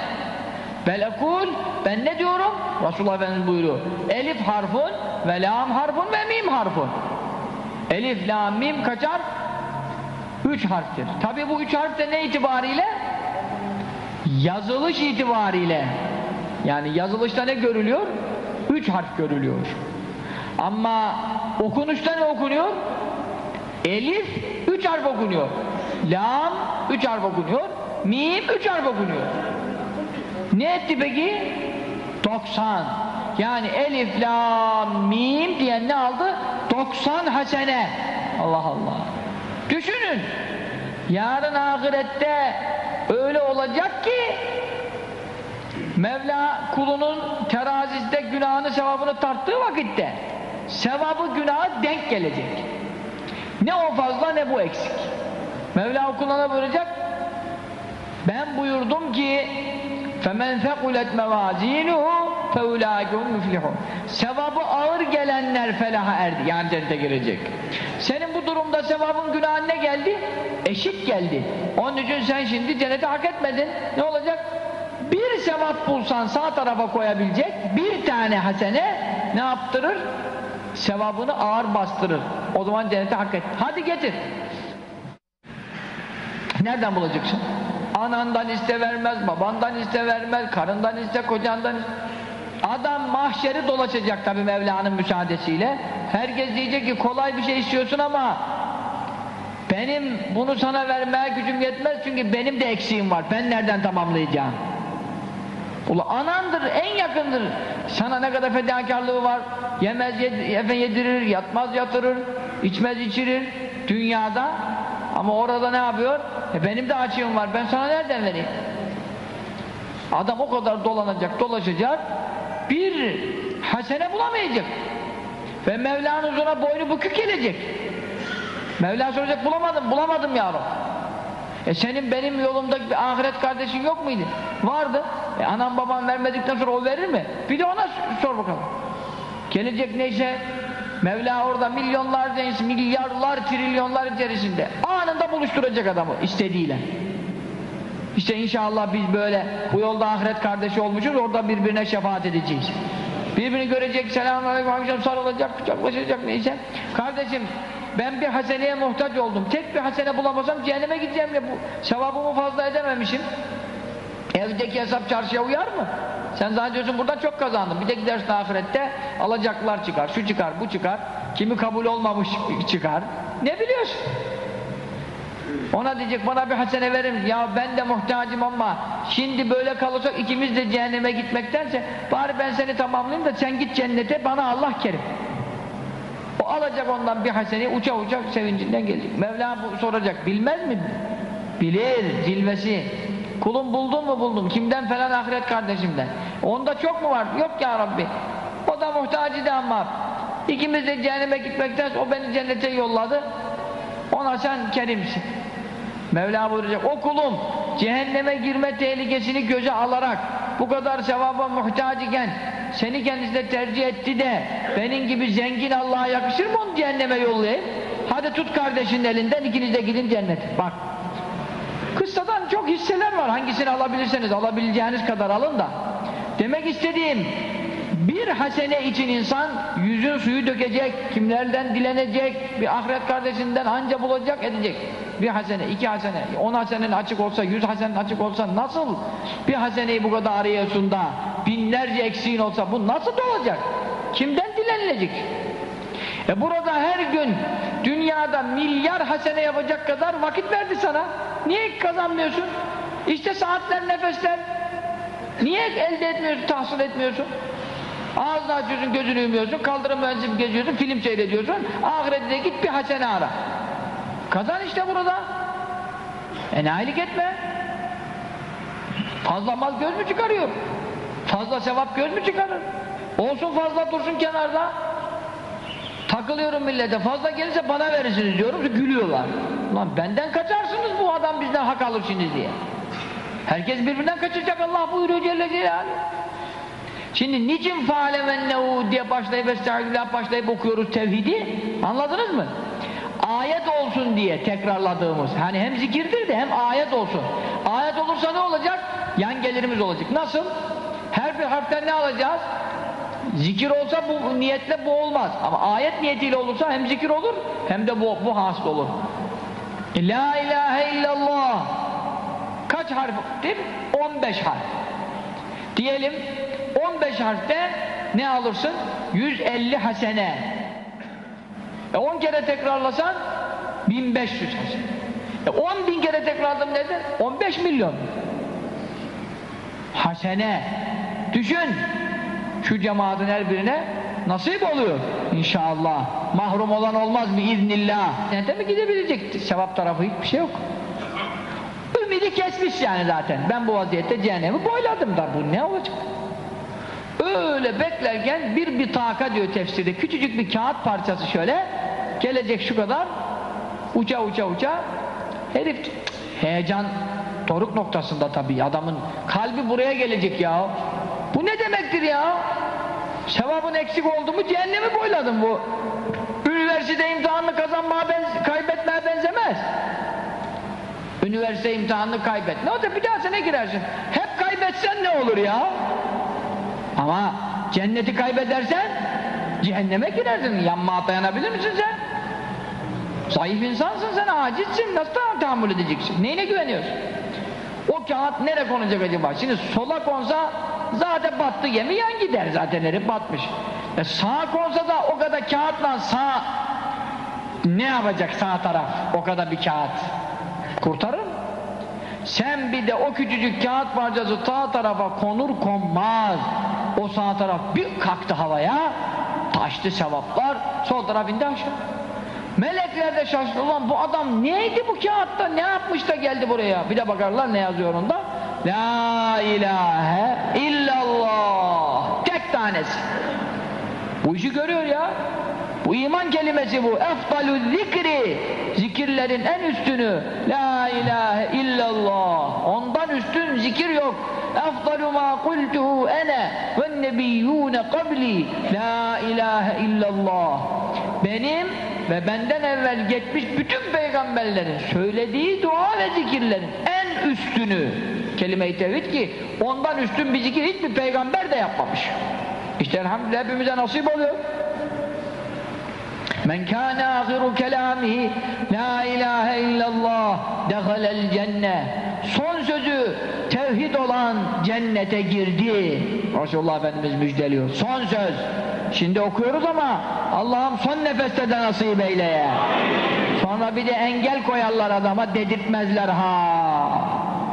Belekul, ben ne diyorum? Resulullah Efendimiz buyuruyor. Elif harfun ve lam harfun ve mim harfun. Elif, lam, mim kaç harf? Üç harftir. Tabi bu üç harf de ne itibariyle? Yazılış itibariyle. Yani yazılışta ne görülüyor? Üç harf görülüyor. Ama okunuşta ne okunuyor? Elif üç harf okunuyor. Lam üç harf okunuyor. Mim üç harf okunuyor. Ne etti peki? 90. Yani elif, lam, mim diyen ne aldı? 90 hasene. Allah Allah. Düşünün. Yarın ahirette öyle olacak ki Mevla kulunun terazide günahını sevabını tarttığı vakitte sevabı günahı denk gelecek. Ne o fazla ne bu eksik. Mevla kuluna buyuracak ben buyurdum ki فَمَنْ ثَقُلَتْ مَوَازِينُهُ فَاُولَٰئِكُمْ مُفْلِحُونَ Sevabı ağır gelenler felaha erdi. Yani cennete girecek. Senin bu durumda sevabın günahın ne geldi? Eşit geldi. Onun için sen şimdi cenneti hak etmedin. Ne olacak? Bir sevap bulsan sağ tarafa koyabilecek bir tane hasene ne yaptırır? Sevabını ağır bastırır. O zaman cenneti hak et. Hadi getir. Nereden bulacaksın? Anandan iste vermez, babandan iste vermez, karından iste, kocandan iste. Adam mahşeri dolaşacak tabi Mevla'nın müsaadesiyle. Herkes diyecek ki kolay bir şey istiyorsun ama benim bunu sana vermeye gücüm yetmez çünkü benim de eksiğim var. Ben nereden tamamlayacağım? Ula anandır, en yakındır. Sana ne kadar fedakarlığı var. Yemez yed yedirir, yatmaz yatırır, içmez içirir dünyada. Ama orada ne yapıyor? E benim de açığım var. Ben sana nereden vereyim? Adam o kadar dolanacak, dolaşacak. Bir hasene bulamayacak. Ve Mevla'nın huzuruna boynu bükük gelecek. Mevla soracak bulamadım, bulamadım yavrum. E senin benim yolumdaki bir ahiret kardeşin yok muydu? Vardı. E anam babam vermedikten sonra o verir mi? Bir de ona sor bakalım. Gelecek neyse Mevla orada milyonlarca insan, milyarlar, trilyonlar içerisinde anında buluşturacak adamı istediğiyle. İşte inşallah biz böyle bu yolda ahiret kardeşi olmuşuz, orada birbirine şefaat edeceğiz. Birbirini görecek, selamünaleyküm, akşam sarılacak, kucaklaşacak neyse. Kardeşim ben bir haseneye muhtaç oldum. Tek bir hasene bulamasam cehenneme gideceğim ya bu sevabımı fazla edememişim. Evdeki hesap çarşıya uyar mı? Sen zannediyorsun burada çok kazandın. Bir de gidersin ahirette alacaklar çıkar, şu çıkar, bu çıkar. Kimi kabul olmamış [LAUGHS] çıkar. Ne biliyorsun? Ona diyecek bana bir hasene verin. Ya ben de muhtacım ama şimdi böyle kalırsak ikimiz de cehenneme gitmektense bari ben seni tamamlayayım da sen git cennete bana Allah kerim. O alacak ondan bir haseni uça uça sevincinden gelecek. Mevla bu soracak. Bilmez mi? Bilir cilvesi. Kulum buldun mu buldum. Kimden falan ahiret kardeşimden. Onda çok mu var? Yok ya Rabbi. O da muhtacıydı ama ikimiz de cehenneme gitmekten o beni cennete yolladı. Ona sen kerimsin. Mevla buyuracak. O kulum cehenneme girme tehlikesini göze alarak bu kadar sevaba muhtaç iken seni kendisine tercih etti de benim gibi zengin Allah'a yakışır mı onu cehenneme yollayayım? Hadi tut kardeşinin elinden ikiniz de gidin cennete. Bak. Kıssadan çok hisseler var. Hangisini alabilirseniz alabileceğiniz kadar alın da. Demek istediğim bir hasene için insan yüzün suyu dökecek, kimlerden dilenecek, bir ahiret kardeşinden anca bulacak edecek. Bir hasene, iki hasene, on hasenin açık olsa, yüz hasenin açık olsa nasıl bir haseneyi bu kadar arıyorsun da binlerce eksiğin olsa bu nasıl olacak? Kimden dilenilecek? E burada her gün dünyada milyar hasene yapacak kadar vakit verdi sana. Niye kazanmıyorsun? İşte saatler, nefesler. Niye elde etmiyorsun, tahsil etmiyorsun? Ağzını açıyorsun, gözünü yumuyorsun, kaldırım mühendislik geziyorsun, film seyrediyorsun. Ahirette git bir hasene ara. Kazan işte burada. Enayilik etme. Fazla mal göz mü çıkarıyor? Fazla sevap göz mü çıkarır? Olsun fazla dursun kenarda. Takılıyorum millete. Fazla gelirse bana verirsiniz diyorum. Gülüyorlar. Lan benden kaçarsınız bu adam bizden hak alır şimdi diye. Herkes birbirinden kaçacak Allah buyuruyor Celle Celaluhu. Şimdi niçin faalemennehu diye başlayıp estağfirullah başlayıp okuyoruz tevhidi? Anladınız mı? Ayet olsun diye tekrarladığımız. Hani hem zikirdir de hem ayet olsun. Ayet olursa ne olacak? Yan gelirimiz olacak. Nasıl? Her bir harften ne alacağız? Zikir olsa bu niyetle bu olmaz. Ama ayet niyetiyle olursa hem zikir olur hem de bu, bu hasıl olur. La ilahe illallah. Kaç harf? Değil mi? 15 harf. Diyelim 15 harfte ne alırsın? 150 hasene. E 10 kere tekrarlasan 1500 hasene. E 10 bin kere tekrarladım nedir? 15 milyon. Hasene. Düşün. Şu cemaatin her birine nasip oluyor inşallah. Mahrum olan olmaz mı iznillah. Cennete mi gidebilecek? Sevap tarafı hiçbir şey yok. Ümidi kesmiş yani zaten. Ben bu vaziyette cehennemi boyladım da bu ne olacak? Öyle beklerken bir bitaka diyor tefsirde küçücük bir kağıt parçası şöyle gelecek şu kadar uça uça uça herif heyecan doruk noktasında tabii adamın kalbi buraya gelecek ya bu ne demektir ya sevabın eksik oldu mu cehennemi boyladım bu üniversite imtihanını kazanmaya benz kaybetmeye benzemez üniversite imtihanını kaybet ne olacak bir daha sene girersin hep kaybetsen ne olur ya ama cenneti kaybedersen cehenneme girersin. Yanma dayanabilir misin sen? Zayıf insansın sen, acizsin. Nasıl tahammül edeceksin? Neyine güveniyorsun? O kağıt nereye konacak acaba? Şimdi sola konsa zaten battı gemi yan gider zaten herif batmış. E sağa konsa da o kadar kağıtla sağ ne yapacak sağ taraf? O kadar bir kağıt. Kurtarır? Sen bir de o küçücük kağıt parçası sağ tarafa konur konmaz. O sağ taraf bir kalktı havaya, taştı sevaplar, sol taraf indi aşağı. Melekler de şaştı, ulan bu adam neydi bu kağıtta, ne yapmış da geldi buraya? Bir de bakarlar ne yazıyor onda? La ilahe illallah. Tek tanesi. Bu işi görüyor ya. Bu iman kelimesi bu. Efdalü zikri. Zikirlerin en üstünü. La ilahe illallah. Ondan üstün zikir yok. Efdalu ma kultuhu ene ve nebiyyûne qabli. La ilahe illallah. Benim ve benden evvel geçmiş bütün peygamberlerin söylediği dua ve zikirlerin en üstünü kelime-i tevhid ki ondan üstün bir zikir hiçbir peygamber de yapmamış. İşte elhamdülillah hepimize nasip oluyor. Men kâne âhiru kelâmihi La ilahe illallah dehalel cenne Son sözü tevhid olan cennete girdi. Resulullah Efendimiz müjdeliyor. Son söz. Şimdi okuyoruz ama Allah'ım son nefeste de nasip eyleye. Sonra bir de engel koyarlar adama dedirtmezler ha.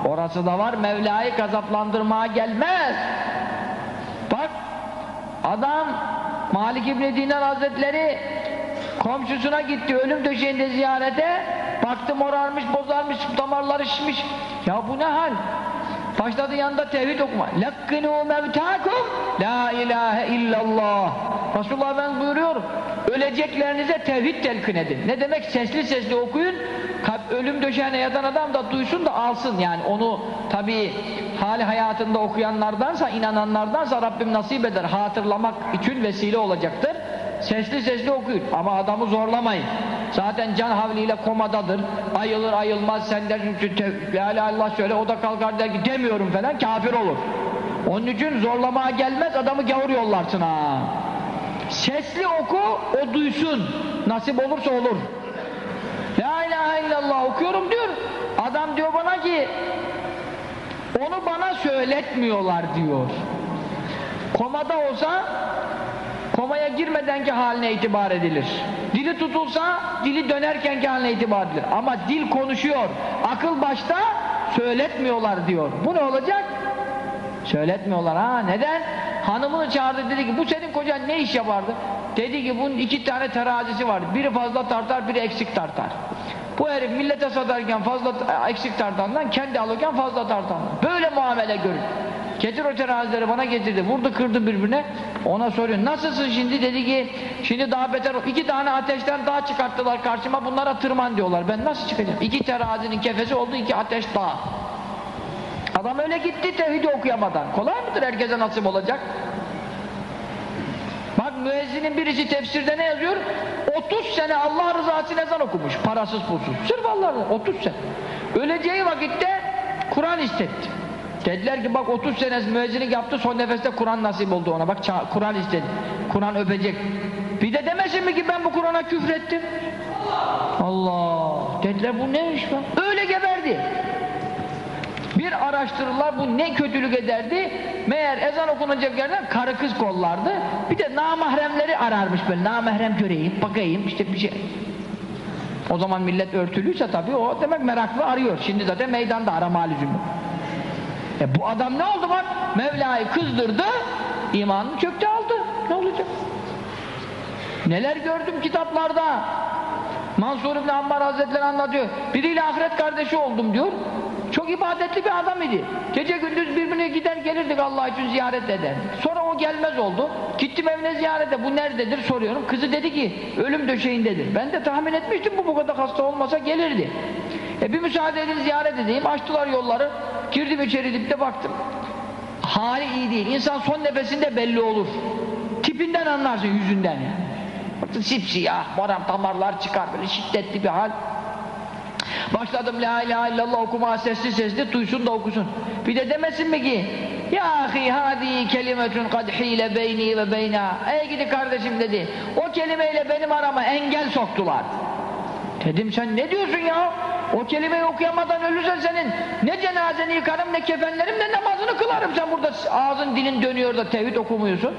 Orası da var Mevla'yı gazaplandırmaya gelmez. Bak adam Malik İbni Dinar Hazretleri komşusuna gitti ölüm döşeğinde ziyarete baktı morarmış bozarmış damarları şişmiş ya bu ne hal başladı yanında tevhid okuma. Lakkinu mevtakum la ilahe illallah. Resulullah ben buyuruyor öleceklerinize tevhid telkin edin. Ne demek? Sesli sesli okuyun. Ölüm döşeğine yatan adam da duysun da alsın. Yani onu tabi hali hayatında okuyanlardansa inananlardansa Rabbim nasip eder. Hatırlamak için vesile olacaktır Sesli sesli okuyun ama adamı zorlamayın. Zaten can havliyle komadadır. Ayılır ayılmaz sen dersin la Allah söyle o da kalkar der ki demiyorum falan kafir olur. Onun için zorlamaya gelmez adamı gavur yollarsın ha. Sesli oku o duysun. Nasip olursa olur. La ilahe illallah okuyorum diyor. Adam diyor bana ki onu bana söyletmiyorlar diyor. Komada olsa komaya girmedenki haline itibar edilir. Dili tutulsa dili dönerkenki haline itibar edilir. Ama dil konuşuyor. Akıl başta söyletmiyorlar diyor. Bu ne olacak? Söyletmiyorlar ha. Neden? Hanımını çağırdı dedi ki bu senin kocan ne iş yapardı? Dedi ki bunun iki tane terazisi var. Biri fazla tartar, biri eksik tartar. Bu herif millete satarken fazla eksik tartandan, kendi alırken fazla tartandan. Böyle muamele görür. Getir o terazileri bana getirdi. Vurdu kırdı birbirine. Ona soruyor. Nasılsın şimdi? Dedi ki şimdi daha beter. iki tane ateşten daha çıkarttılar karşıma. Bunlara tırman diyorlar. Ben nasıl çıkacağım? İki terazinin kefesi oldu. iki ateş daha. Adam öyle gitti tevhidi okuyamadan. Kolay mıdır? Herkese nasip olacak. Bak müezzinin birisi tefsirde ne yazıyor? 30 sene Allah rızası için ezan okumuş. Parasız pulsuz. Sırf Allah rızası. 30 sene. Öleceği vakitte Kur'an istetti. Dediler ki bak 30 sene müezzinlik yaptı son nefeste Kur'an nasip oldu ona. Bak Kur'an istedi. Kur'an öpecek. Bir de demesin mi ki ben bu Kur'an'a küfrettim? Allah! Dediler bu neymiş be? Öyle geberdi. Bir araştırırlar bu ne kötülük ederdi. Meğer ezan okunacak yerden karı kız kollardı. Bir de namahremleri ararmış böyle. Namahrem göreyim, bakayım işte bir şey. O zaman millet örtülüyse tabii o demek meraklı arıyor. Şimdi zaten meydanda arama lüzumu. E bu adam ne oldu bak? Mevla'yı kızdırdı, imanını çöktü aldı. Ne olacak? Neler gördüm kitaplarda. Mansur İbni Ammar Hazretleri anlatıyor. Biriyle ahiret kardeşi oldum diyor. Çok ibadetli bir adam idi. Gece gündüz birbirine gider gelirdik Allah için ziyaret ederdik. Sonra o gelmez oldu. Gittim evine ziyarete. Bu nerededir soruyorum. Kızı dedi ki ölüm döşeğindedir. Ben de tahmin etmiştim bu bu kadar hasta olmasa gelirdi. E bir müsaade edin ziyaret edeyim. Açtılar yolları. Girdim içeri dipte baktım. Hali iyi değil. İnsan son nefesinde belli olur. Tipinden anlarsın yüzünden yani. Baktım sipsiyah, moram damarlar çıkar böyle şiddetli bir hal. Başladım la ilahe illallah okuma sesli sesli duysun da okusun. Bir de demesin mi ki ya ahi hadi kelimetun kad hile beyni ve beyna. Ey gidi kardeşim dedi. O kelimeyle benim arama engel soktular. Dedim sen ne diyorsun ya? O kelimeyi okuyamadan ölürsen senin ne cenazeni yıkarım ne kefenlerim ne namazını kılarım. Sen burada ağzın dilin dönüyor da tevhid okumuyorsun.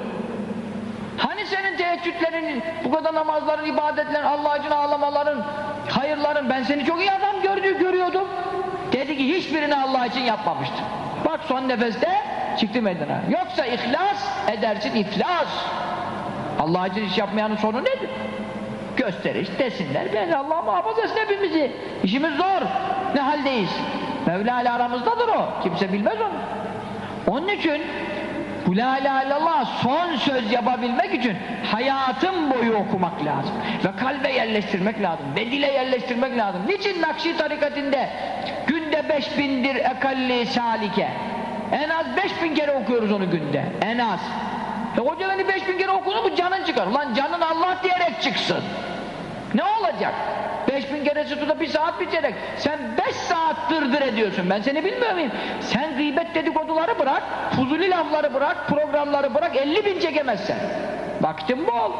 Hani senin teheccüdlerin, bu kadar namazların, ibadetlerin, Allah için ağlamaların, hayırların, ben seni çok iyi adam gördü, görüyordum. Dedi ki hiçbirini Allah için yapmamıştım. Bak son nefeste çıktı meydana. Yoksa ihlas edersin iflas. Allah için iş yapmayanın sonu nedir? gösteriş desinler. Ben Allah muhafaza etsin hepimizi. İşimiz zor. Ne haldeyiz? Mevla ile aramızdadır o. Kimse bilmez onu. Onun için Bu la illallah son söz yapabilmek için hayatın boyu okumak lazım. Ve kalbe yerleştirmek lazım. Ve dile yerleştirmek lazım. Niçin Nakşi tarikatinde günde beş bindir ekalli salike? En az beş bin kere okuyoruz onu günde. En az. E hoca beni beş bin kere okunu mu canın çıkar. Lan canın Allah diyerek çıksın. Ne olacak? 5000 keresi tutup bir saat bitecek. Sen 5 saat dırdır ediyorsun. Ben seni bilmiyor muyum? Sen gıybet dedikoduları bırak, fuzuli lafları bırak, programları bırak, 50 bin çekemezsen. Vaktin bol.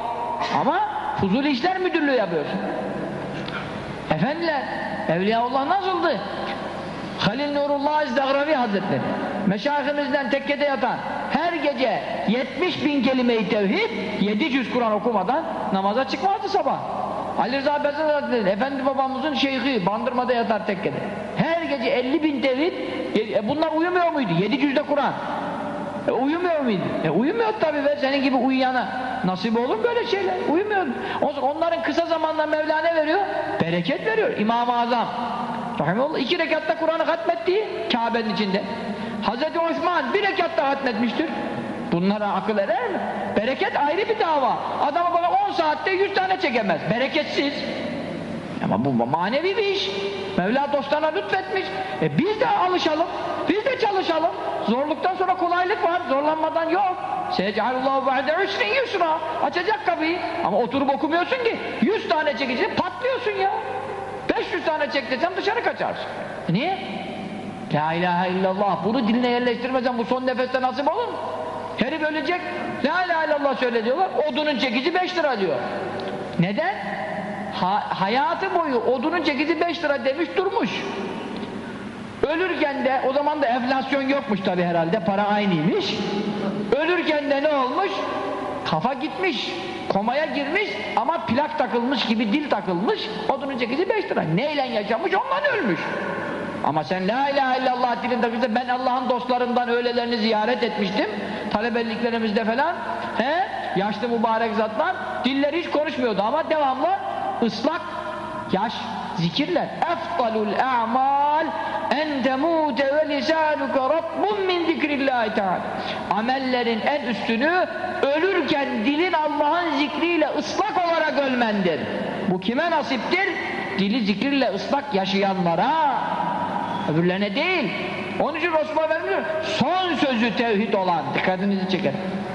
Ama fuzuli işler müdürlüğü yapıyorsun. Efendiler, Evliyaullah nasıldı? Halil Nurullah İzdağravi Hazretleri meşayihimizden tekkede yatan her gece 70 bin kelime-i tevhid 700 Kur'an okumadan namaza çıkmazdı sabah Ali Rıza Bezir Hazretleri Efendi babamızın şeyhi bandırmada yatar tekkede her gece 50 bin tevhid e, bunlar uyumuyor muydu? 700'de Kur'an e, uyumuyor muydu? E, uyumuyor tabi ve senin gibi uyuyana nasip olur böyle şeyler uyumuyor onların kısa zamanda Mevla ne veriyor? bereket veriyor İmam-ı Azam Rahimullah iki rekatta Kur'an'ı hatmetti Kabe'nin içinde. Hazreti Osman bir rekatta hatmetmiştir. Bunlara akıl eder mi? Bereket ayrı bir dava. Adama bana 10 saatte 100 tane çekemez. Bereketsiz. Ama bu manevi bir iş. Mevla dostlarına lütfetmiş. E biz de alışalım. Biz de çalışalım. Zorluktan sonra kolaylık var. Zorlanmadan yok. Secalullahu ba'de üsrin yusra. Açacak kapıyı. Ama oturup okumuyorsun ki. 100 tane çekici patlıyorsun ya. 500 tane çek desem dışarı kaçarsın. E niye? La ilahe illallah. Bunu diline yerleştirmesen bu son nefeste nasip olur mu? Herif ölecek. La ilahe illallah söyle diyorlar. Odunun çekici 5 lira diyor. Neden? Ha, hayatı boyu odunun çekici 5 lira demiş durmuş. Ölürken de o zaman da enflasyon yokmuş tabi herhalde. Para aynıymış. Ölürken de ne olmuş? Kafa gitmiş. Komaya girmiş ama plak takılmış gibi dil takılmış. Odunun çekici 5 lira. Neyle yaşamış ondan ölmüş. Ama sen la ilahe illallah dilin takılsa ben Allah'ın dostlarından öğlelerini ziyaret etmiştim. Talebeliklerimizde falan. He? Yaşlı mübarek zatlar dilleri hiç konuşmuyordu ama devamlı ıslak yaş zikirler. Eftalul a'mal en temute ve lisanuke rabbun min zikrillahi teala. Amellerin en üstünü ölürken dilin Allah'ın zikriyle ıslak olarak ölmendir. Bu kime nasiptir? Dili zikirle ıslak yaşayanlara. Öbürlerine değil. Onun için Resulullah Efendimiz son sözü tevhid olan, dikkatinizi çeker.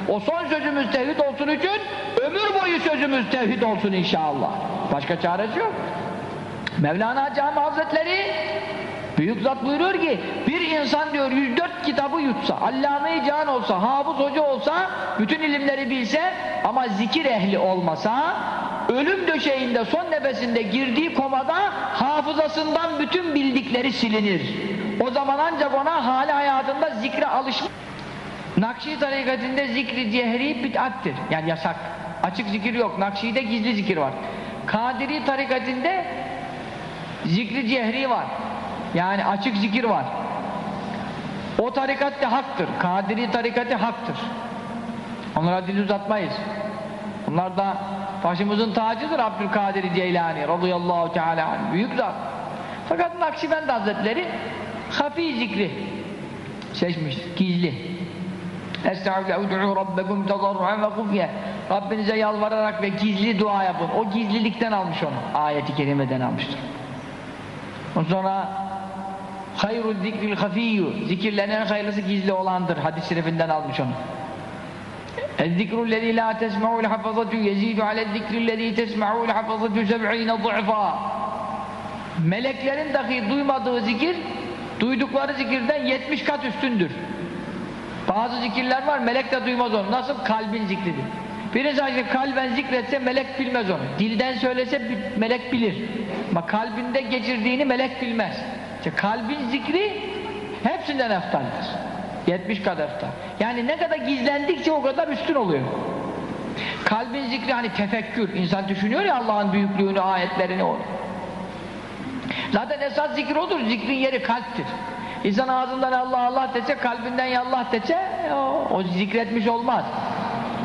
O son sözümüz tevhid olsun için ömür boyu sözümüz tevhid olsun inşallah. Başka çaresi yok. Mevlana Cami Hazretleri büyük zat buyuruyor ki bir insan diyor 104 kitabı yutsa, allame-i can olsa, hafız hoca olsa, bütün ilimleri bilse ama zikir ehli olmasa ölüm döşeğinde son nefesinde girdiği komada hafızasından bütün bildikleri silinir. O zaman ancak ona hali hayatında zikre alışmış. Nakşi tarikatinde zikri cehri bid'attir. Yani yasak. Açık zikir yok. Nakşi'de gizli zikir var. Kadiri tarikatinde zikri cehri var. Yani açık zikir var. O tarikat da haktır. Kadiri tarikatı haktır. Onlara dil uzatmayız. Bunlar da başımızın tacıdır Abdülkadir Ceylani radıyallahu teala. Büyük zat. Fakat Nakşibend Hazretleri hafi zikri seçmiş. Gizli. Estağfirullah rabbekum tadarruan ve kufye. Rabbinize yalvararak ve gizli dua yapın. O gizlilikten almış onu. Ayeti kerimeden almıştır. Ondan sonra hayru zikril hafiyyu zikirlerin en hayırlısı gizli olandır. Hadis-i şerifinden almış onu. الذكر الذي لا تسمع الحفظة يزيد على الذكر الذي تسمع الحفظة سبعين ضعفا Meleklerin dahi duymadığı zikir duydukları zikirden 70 kat üstündür. Bazı zikirler var melek de duymaz onu. Nasıl? Kalbin zikridir. Bir insan kalben zikretse melek bilmez onu. Dilden söylese melek bilir. Ama kalbinde geçirdiğini melek bilmez. İşte kalbin zikri hepsinden eftaldir. 70 kadar eftal. Yani ne kadar gizlendikçe o kadar üstün oluyor. Kalbin zikri hani tefekkür. İnsan düşünüyor ya Allah'ın büyüklüğünü, ayetlerini onu. Zaten esas zikir odur. Zikrin yeri kalptir. İnsan ağzından Allah Allah dese, kalbinden ya Allah dese o, o zikretmiş olmaz.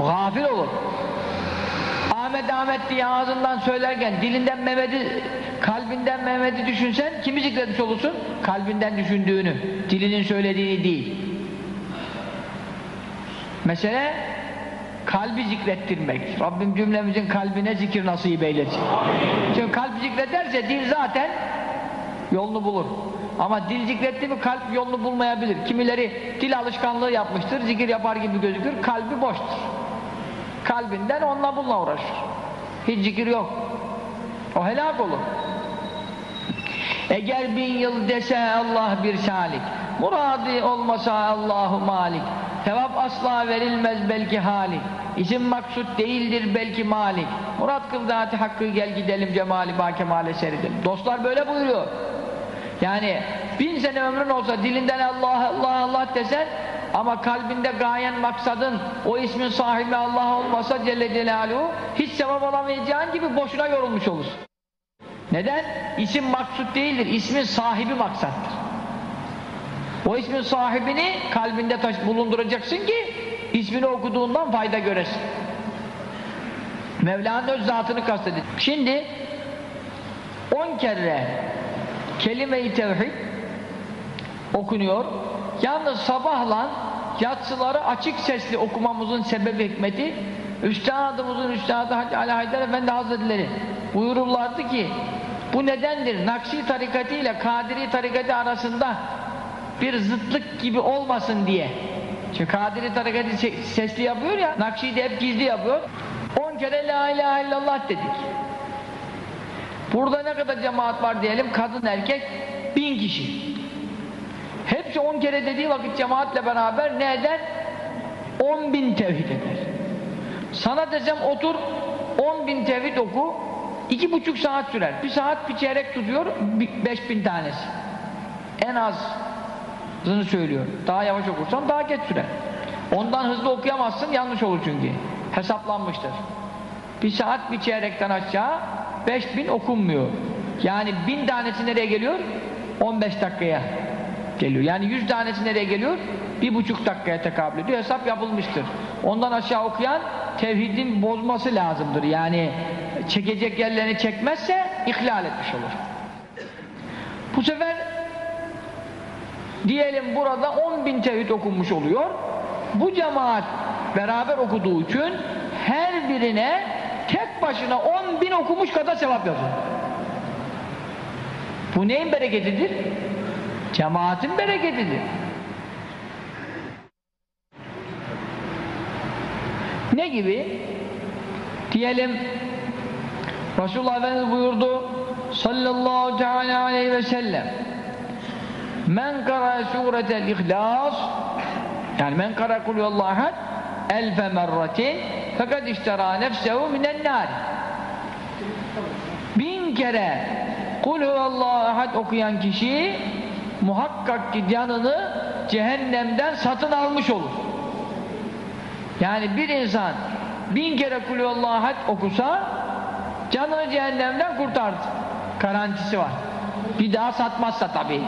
O gafil olur. Ahmet Ahmet diye ağzından söylerken dilinden Mehmet'i, kalbinden Mehmet'i düşünsen kimi zikretmiş olursun? Kalbinden düşündüğünü, dilinin söylediğini değil. Mesele kalbi zikrettirmek. Rabbim cümlemizin kalbine zikir nasip eylesin. Çünkü kalp zikrederse dil zaten yolunu bulur. Ama dil zikretti mi kalp yolunu bulmayabilir. Kimileri dil alışkanlığı yapmıştır, zikir yapar gibi gözükür, kalbi boştur. Kalbinden onunla bununla uğraşır. Hiç zikir yok. O helak olur. Eğer bin yıl dese Allah bir salik, muradi olmasa Allahu malik, sevap asla verilmez belki halik, İsim maksut değildir belki malik, murat kıl hakkı gel gidelim cemali ba kemale seridelim. Dostlar böyle buyuruyor. Yani bin sene ömrün olsa dilinden Allah Allah Allah desen ama kalbinde gayen maksadın o ismin sahibi Allah olmasa Celle Celaluhu hiç sevap alamayacağın gibi boşuna yorulmuş olursun. Neden? İsim maksut değildir. İsmin sahibi maksattır. O ismin sahibini kalbinde taş bulunduracaksın ki ismini okuduğundan fayda göresin. Mevla'nın öz zatını kastedin. Şimdi on kere kelime-i tevhid okunuyor. Yalnız sabahla yatsıları açık sesli okumamızın sebebi hikmeti Üstadımızın Üstadı Hacı Ali Haydar Efendi Hazretleri buyururlardı ki bu nedendir? Nakşi tarikatı ile Kadiri tarikatı arasında bir zıtlık gibi olmasın diye. Çünkü Kadiri tarikatı sesli yapıyor ya, Nakşi de hep gizli yapıyor. On kere La ilahe illallah dedik. Burada ne kadar cemaat var diyelim, kadın erkek bin kişi. Hepsi on kere dediği vakit cemaatle beraber ne eder? On bin tevhid eder. Sana desem otur, on bin tevhid oku, iki buçuk saat sürer. Bir saat bir çeyrek tutuyor, beş bin tanesi. En azını söylüyor. Daha yavaş okursan daha geç sürer. Ondan hızlı okuyamazsın, yanlış olur çünkü. Hesaplanmıştır. Bir saat bir çeyrekten aşağı beş bin okunmuyor. Yani bin tanesi nereye geliyor? 15 dakikaya geliyor. Yani yüz tanesi nereye geliyor? Bir buçuk dakikaya tekabül ediyor. Hesap yapılmıştır. Ondan aşağı okuyan tevhidin bozması lazımdır. Yani çekecek yerlerini çekmezse ihlal etmiş olur. Bu sefer diyelim burada 10 bin tevhid okunmuş oluyor. Bu cemaat beraber okuduğu için her birine tek başına 10 bin okumuş kadar sevap yazıyor. Bu neyin bereketidir? Cemaatin bereketidir. Ne gibi? Diyelim Resulullah Efendimiz buyurdu sallallahu teala aleyhi ve sellem men kara suretel ihlas yani men kara kulüvallahat elfe merratin fakat iştera nefsehu minen nar. Bin kere kulüvallahu ahad okuyan kişi muhakkak ki canını cehennemden satın almış olur. Yani bir insan bin kere kulüvallahu ahad okusa canını cehennemden kurtardı. Garantisi var. Bir daha satmazsa tabii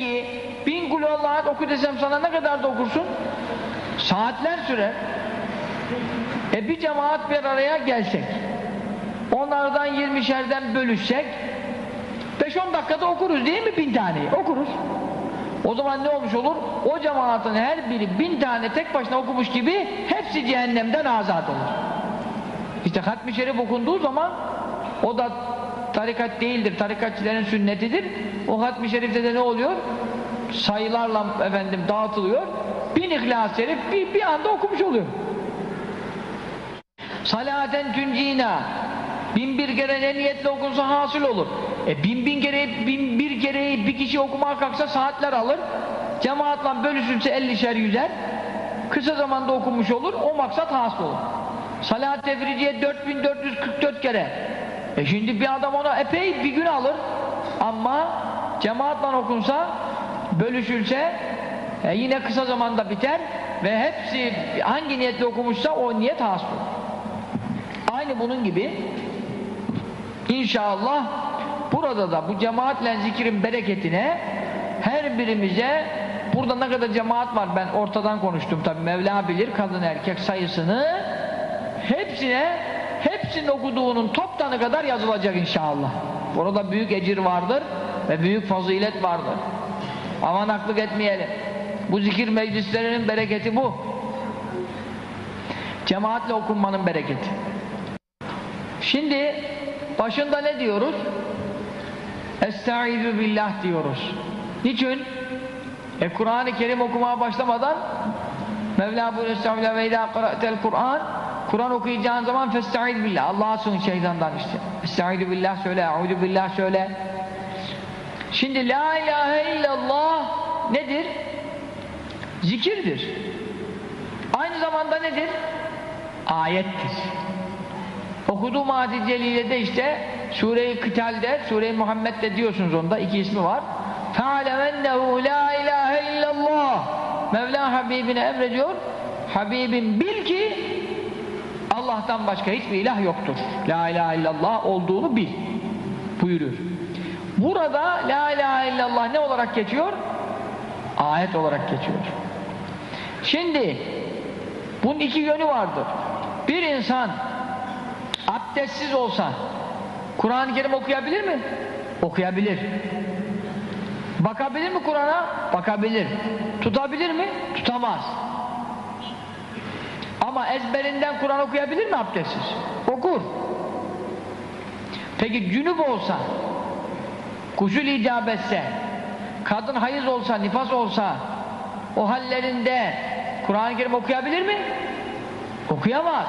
peki bin kulüvallahu ahad oku desem sana ne kadar da okursun saatler sürer e bir cemaat bir araya gelsek onlardan yirmişerden bölüşsek 5-10 dakikada okuruz değil mi bin taneyi okuruz o zaman ne olmuş olur? O cemaatin her biri bin tane tek başına okumuş gibi hepsi cehennemden azat olur. İşte hatmi şerif okunduğu zaman o da tarikat değildir, tarikatçilerin sünnetidir. O hatmi şerifte de ne oluyor? Sayılarla efendim dağıtılıyor. Bin ihlas şerif bir, bir anda okumuş oluyor. Salaten tüncina bin bir kere ne niyetle okunsa hasıl olur. E bin bin kere bin bir kereyi bir kişi okumaya kalksa saatler alır. Cemaatla bölüşülse ellişer yüzer. Kısa zamanda okumuş olur. O maksat hasıl olur. Salat tefriciye 4444 kere. E şimdi bir adam ona epey bir gün alır. Ama cemaatla okunsa bölüşülse e yine kısa zamanda biter ve hepsi hangi niyetle okumuşsa o niyet hasıl. Aynı bunun gibi İnşallah burada da bu cemaatle zikrin bereketine her birimize burada ne kadar cemaat var ben ortadan konuştum tabi Mevla bilir kadın erkek sayısını hepsine hepsinin okuduğunun toptanı kadar yazılacak inşallah. Burada büyük ecir vardır ve büyük fazilet vardır. Aman aklık etmeyelim. Bu zikir meclislerinin bereketi bu. Cemaatle okunmanın bereketi. Şimdi başında ne diyoruz? Estaizu billah diyoruz. Niçin? E Kur'an-ı Kerim okumaya başlamadan Mevla buyuruyor Estağfirullah ve idâ Kur'an Kur'an okuyacağın zaman festaiz billah Allah'a sığın şeytandan işte. Estaizu billah söyle, euzu billah söyle. Şimdi la ilahe illallah nedir? Zikirdir. Aynı zamanda nedir? Ayettir. Okuduğum ayet-i celilede işte Sure-i Kıtal'de, Sure-i Muhammed'de diyorsunuz onda, iki ismi var. فَعَلَمَنَّهُ la ilahe illallah Mevla Habibine emrediyor. Habibim bil ki Allah'tan başka hiçbir ilah yoktur. La ilahe illallah olduğunu bil. Buyuruyor. Burada la ilahe illallah ne olarak geçiyor? Ayet olarak geçiyor. Şimdi bunun iki yönü vardır. Bir insan abdestsiz olsa Kur'an-ı Kerim okuyabilir mi? Okuyabilir. Bakabilir mi Kur'an'a? Bakabilir. Tutabilir mi? Tutamaz. Ama ezberinden Kur'an okuyabilir mi abdestsiz? Okur. Peki cünüp olsa, kuşul icap etse, kadın hayız olsa, nifas olsa, o hallerinde Kur'an-ı Kerim okuyabilir mi? Okuyamaz.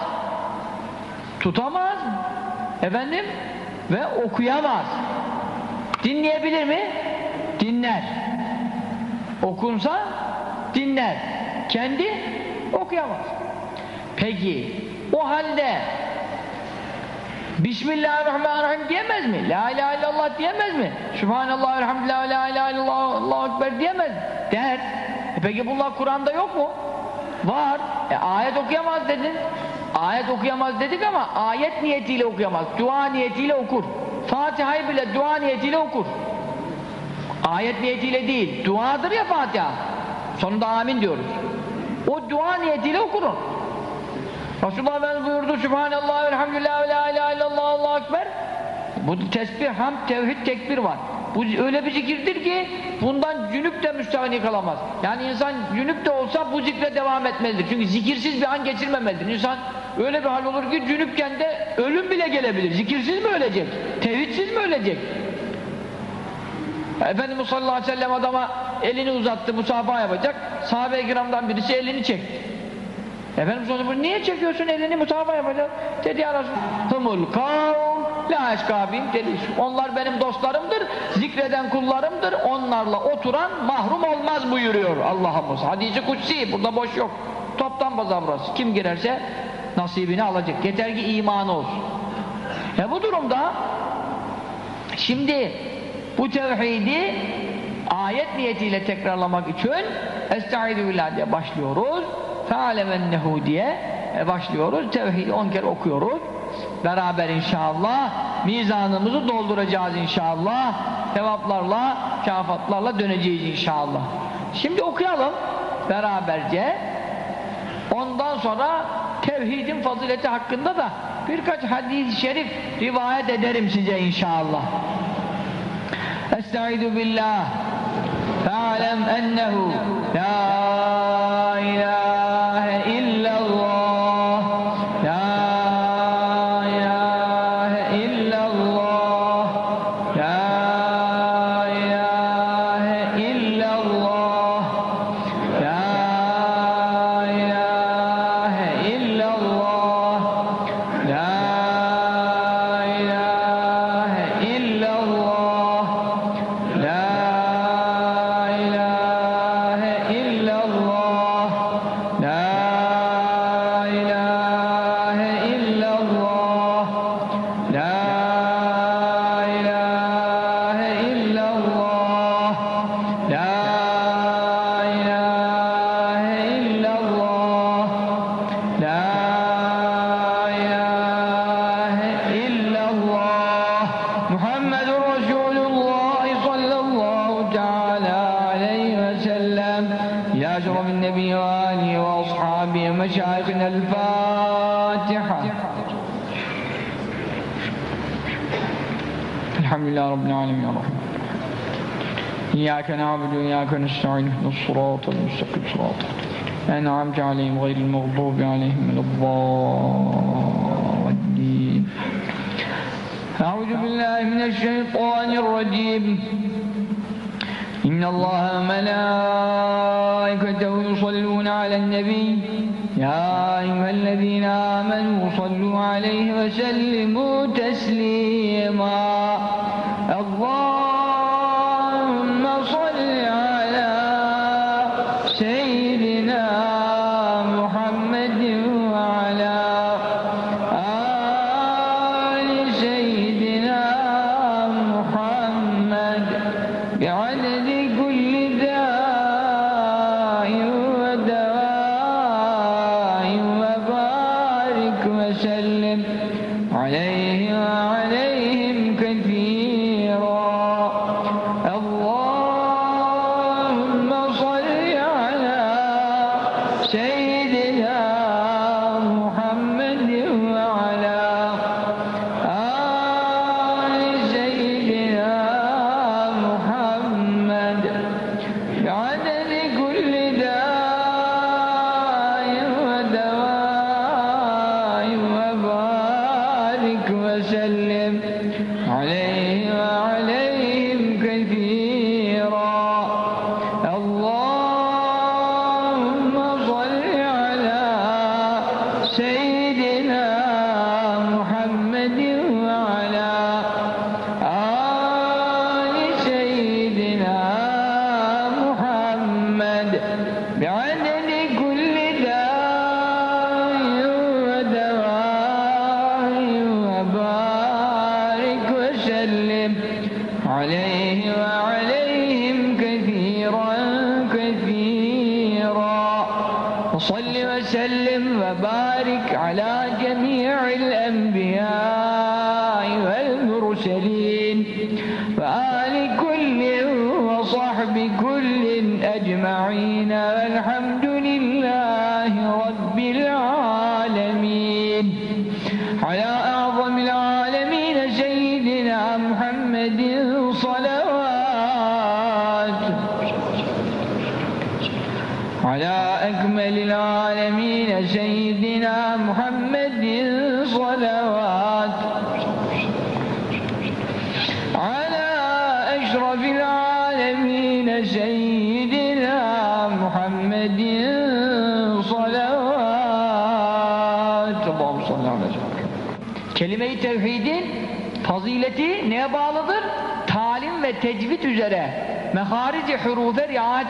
Tutamaz. Efendim? Ve okuyamaz. Dinleyebilir mi? Dinler. Okunsa dinler. Kendi okuyamaz. Peki o halde Bismillahirrahmanirrahim diyemez mi? La ilahe illallah diyemez mi? Subhanallah, elhamdülillah, la ilahe illallah, Allahu ekber diyemez? Der. E peki bunlar Kur'an'da yok mu? Var. E ayet okuyamaz dedin. Ayet okuyamaz dedik ama ayet niyetiyle okuyamaz. Dua niyetiyle okur. Fatiha'yı bile dua niyetiyle okur. Ayet niyetiyle değil. Duadır ya Fatiha. Sonunda amin diyoruz. O dua niyetiyle okurun. Resulullah Efendimiz buyurdu Sübhanallah, Elhamdülillah, la ilahe illallah, Allahu Ekber. Bu tesbih, ham, tevhid, tekbir var. Bu öyle bir zikirdir ki bundan cünüp de müstahni kalamaz. Yani insan cünüp de olsa bu zikre devam etmelidir. Çünkü zikirsiz bir an geçirmemelidir. İnsan öyle bir hal olur ki cünüpken de ölüm bile gelebilir. Zikirsiz mi ölecek? Tevhidsiz mi ölecek? Efendimiz sallallahu aleyhi ve sellem adama elini uzattı, musafaha yapacak. Sahabe-i kiramdan birisi elini çekti. Efendimiz sallallahu niye çekiyorsun elini musafaha yapacak? Dedi ya. Hımul kavm la eşkabim dedi. Onlar benim dostlarımdır, zikreden kullarımdır. Onlarla oturan mahrum olmaz buyuruyor Allah'ımız. Hadisi kutsi, burada boş yok. Toptan burası. Kim girerse nasibini alacak. Yeter ki imanı olsun. E bu durumda şimdi bu tevhidi ayet niyetiyle tekrarlamak için Estaizu billah diye başlıyoruz fe'alemennehu diye e, başlıyoruz. Tevhid 10 kere okuyoruz. Beraber inşallah mizanımızı dolduracağız inşallah. Sevaplarla, şafatlarla döneceğiz inşallah. Şimdi okuyalım beraberce. Ondan sonra tevhidin fazileti hakkında da birkaç hadis-i şerif rivayet ederim size inşallah. Estaizu billah. Fe'alem ennehu la ilahe نعبد وإياك نستعين اهدنا الصراط المستقيم. صراط أنعمت عليهم غير المغضوب عليهم ولا الضالين. أعوذ بالله من الشيطان الرجيم. إن الله وملائكته يصلون على النبي. يا أيها الذين آمنوا صلوا عليه وسلموا تسليما.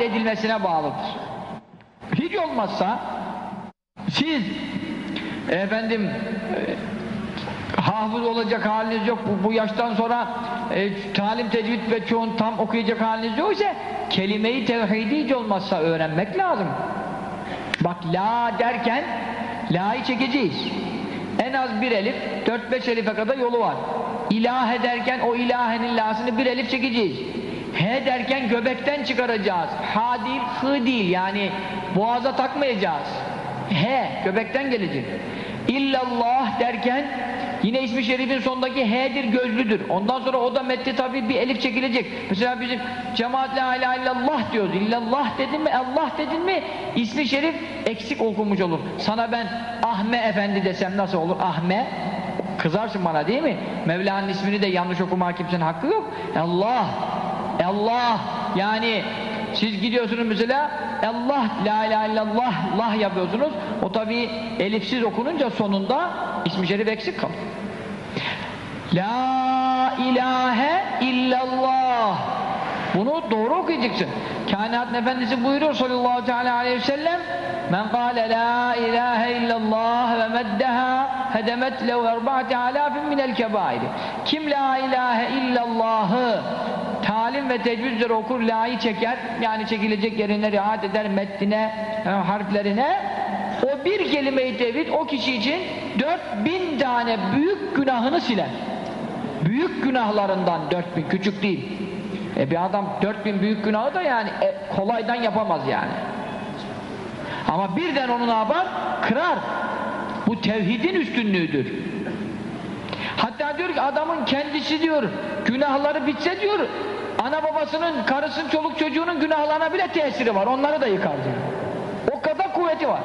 Edilmesine bağlıdır. Hiç olmazsa siz efendim e, hafız olacak haliniz yok bu, bu yaştan sonra e, talim tecvid ve çoğun tam okuyacak haliniz yok ise kelime-i tevhidi hiç olmazsa öğrenmek lazım. Bak la derken la'yı çekeceğiz. En az bir elif, 4-5 elife kadar yolu var. İlah derken o ilahenin la'sını bir elif çekeceğiz. Derken göbekten çıkaracağız. Ha değil, hı değil yani boğaza takmayacağız. He, göbekten gelecek. İllallah derken yine ismi şerifin sondaki H'dir gözlüdür. Ondan sonra o da metni tabi bir elif çekilecek. Mesela bizim cemaat la ilahe illallah diyoruz. İllallah dedin mi, Allah dedin mi ismi şerif eksik okunmuş olur. Sana ben Ahme Efendi desem nasıl olur? Ahme kızarsın bana değil mi? Mevla'nın ismini de yanlış okuma kimsenin hakkı yok. Allah Allah yani siz gidiyorsunuz mesela Allah la ilahe illallah Allah yapıyorsunuz. O tabi elifsiz okununca sonunda ismi şerif eksik kalır. La ilahe illallah. Bunu doğru okuyacaksın. Kainatın Efendisi buyuruyor sallallahu teala aleyhi ve sellem Men kâle la ilahe illallah ve meddeha hedemet lev erba'ti alâfin minel kebairi. Kim la ilahe illallahı talim ve tecvid üzere okur, la'yı çeker, yani çekilecek yerine riayet eder, metnine, e, harflerine, o bir kelime-i tevhid o kişi için 4000 tane büyük günahını siler. Büyük günahlarından 4000, küçük değil. E bir adam 4000 büyük günahı da yani e, kolaydan yapamaz yani. Ama birden onu ne yapar? Kırar. Bu tevhidin üstünlüğüdür. Hatta diyor ki adamın kendisi diyor günahları bitse diyor ana baba babasının, karısının, çoluk çocuğunun günahlarına bile tesiri var. Onları da yıkar diyor. O kadar kuvveti var.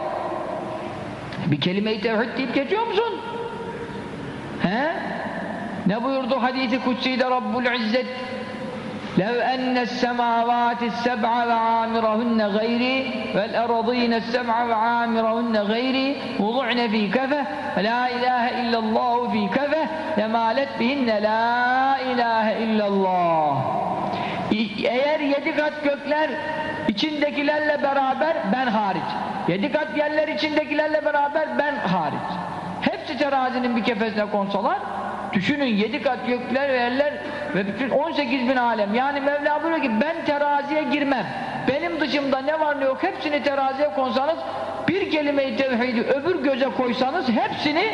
Bir kelime-i tevhid deyip geçiyor musun? He? Ne buyurdu hadisi kutsi'de Rabbul İzzet لو أن السماوات السبع وعامرهن غيري والأرضين السبع وعامرهن غيري وضعن في كفة لا إله إلا الله في كفة لمالت بهن لا إله إلا الله eğer yedi kat gökler içindekilerle beraber ben hariç yedi kat yerler içindekilerle beraber ben hariç hepsi terazinin bir kefesine konsalar düşünün yedi kat gökler ve yerler ve bütün 18 bin alem. Yani Mevla buyuruyor ki ben teraziye girmem. Benim dışımda ne var ne yok hepsini teraziye konsanız bir kelime-i tevhidi öbür göze koysanız hepsini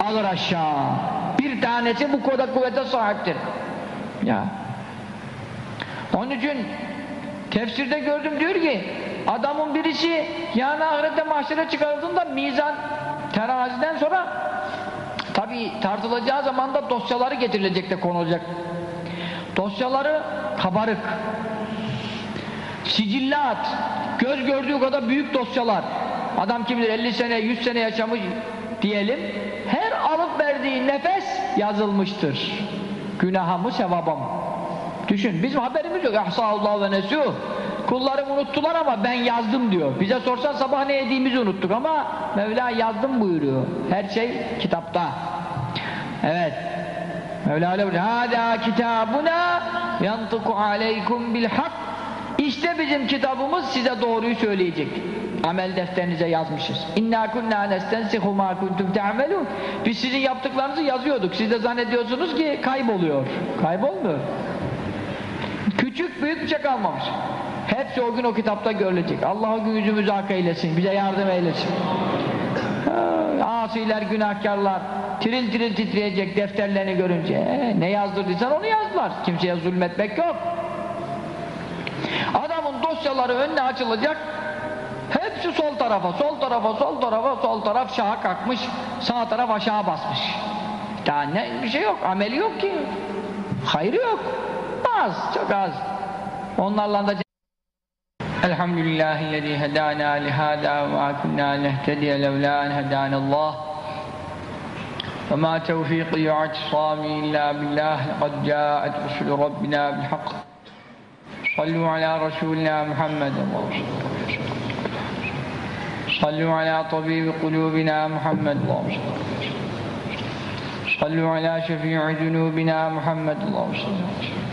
alır aşağı. Bir tanesi bu kadar kuvvete sahiptir. Ya. Onun için tefsirde gördüm diyor ki adamın birisi yani ahirette mahşere çıkarıldığında mizan teraziden sonra tabi tartılacağı zaman da dosyaları getirilecek de konulacak dosyaları kabarık. Sicillat. Göz gördüğü kadar büyük dosyalar. Adam kim bilir 50 sene 100 sene yaşamış diyelim. Her alıp verdiği nefes yazılmıştır. Günaha mı düşün bizim haberimiz yok. Ahsallahu ve nesuh kullarım unuttular ama ben yazdım diyor. Bize sorsan sabah ne yediğimizi unuttuk ama Mevla yazdım buyuruyor. Her şey kitapta. Evet. Mevla öyle buyuruyor. Hâdâ kitâbuna yantıku aleykum bil hak işte bizim kitabımız size doğruyu söyleyecek. Amel defterinize yazmışız. İnna kunna nestensihu ma kuntum ta'melun biz sizin yaptıklarınızı yazıyorduk. Siz de zannediyorsunuz ki kayboluyor. Kaybolmuyor. Küçük büyük bir şey kalmamış hepsi o gün o kitapta görülecek. Allah o gün yüzümüzü hak eylesin bize yardım eylesin. Asiler günahkarlar tiril tiril titreyecek defterlerini görünce. E, ne yazdırdıysan onu yazdılar. Kimseye zulmetmek yok. Adamın dosyaları önüne açılacak. Hepsi sol tarafa sol tarafa sol tarafa sol taraf şaha kalkmış sağ taraf aşağı basmış. Daha ne bir şey yok ameli yok ki. Hayrı yok. Az çok az. Onlarla da الحمد لله الذي هدانا لهذا وما كنا نهتدي لولا أن هدانا الله وما توفيقي واعتصامي إلا بالله لقد جاءت رسل ربنا بالحق صلوا على رسولنا محمد صلوا على طبيب قلوبنا محمد اللهم صلوا على شفيع ذنوبنا محمد اللهم صل على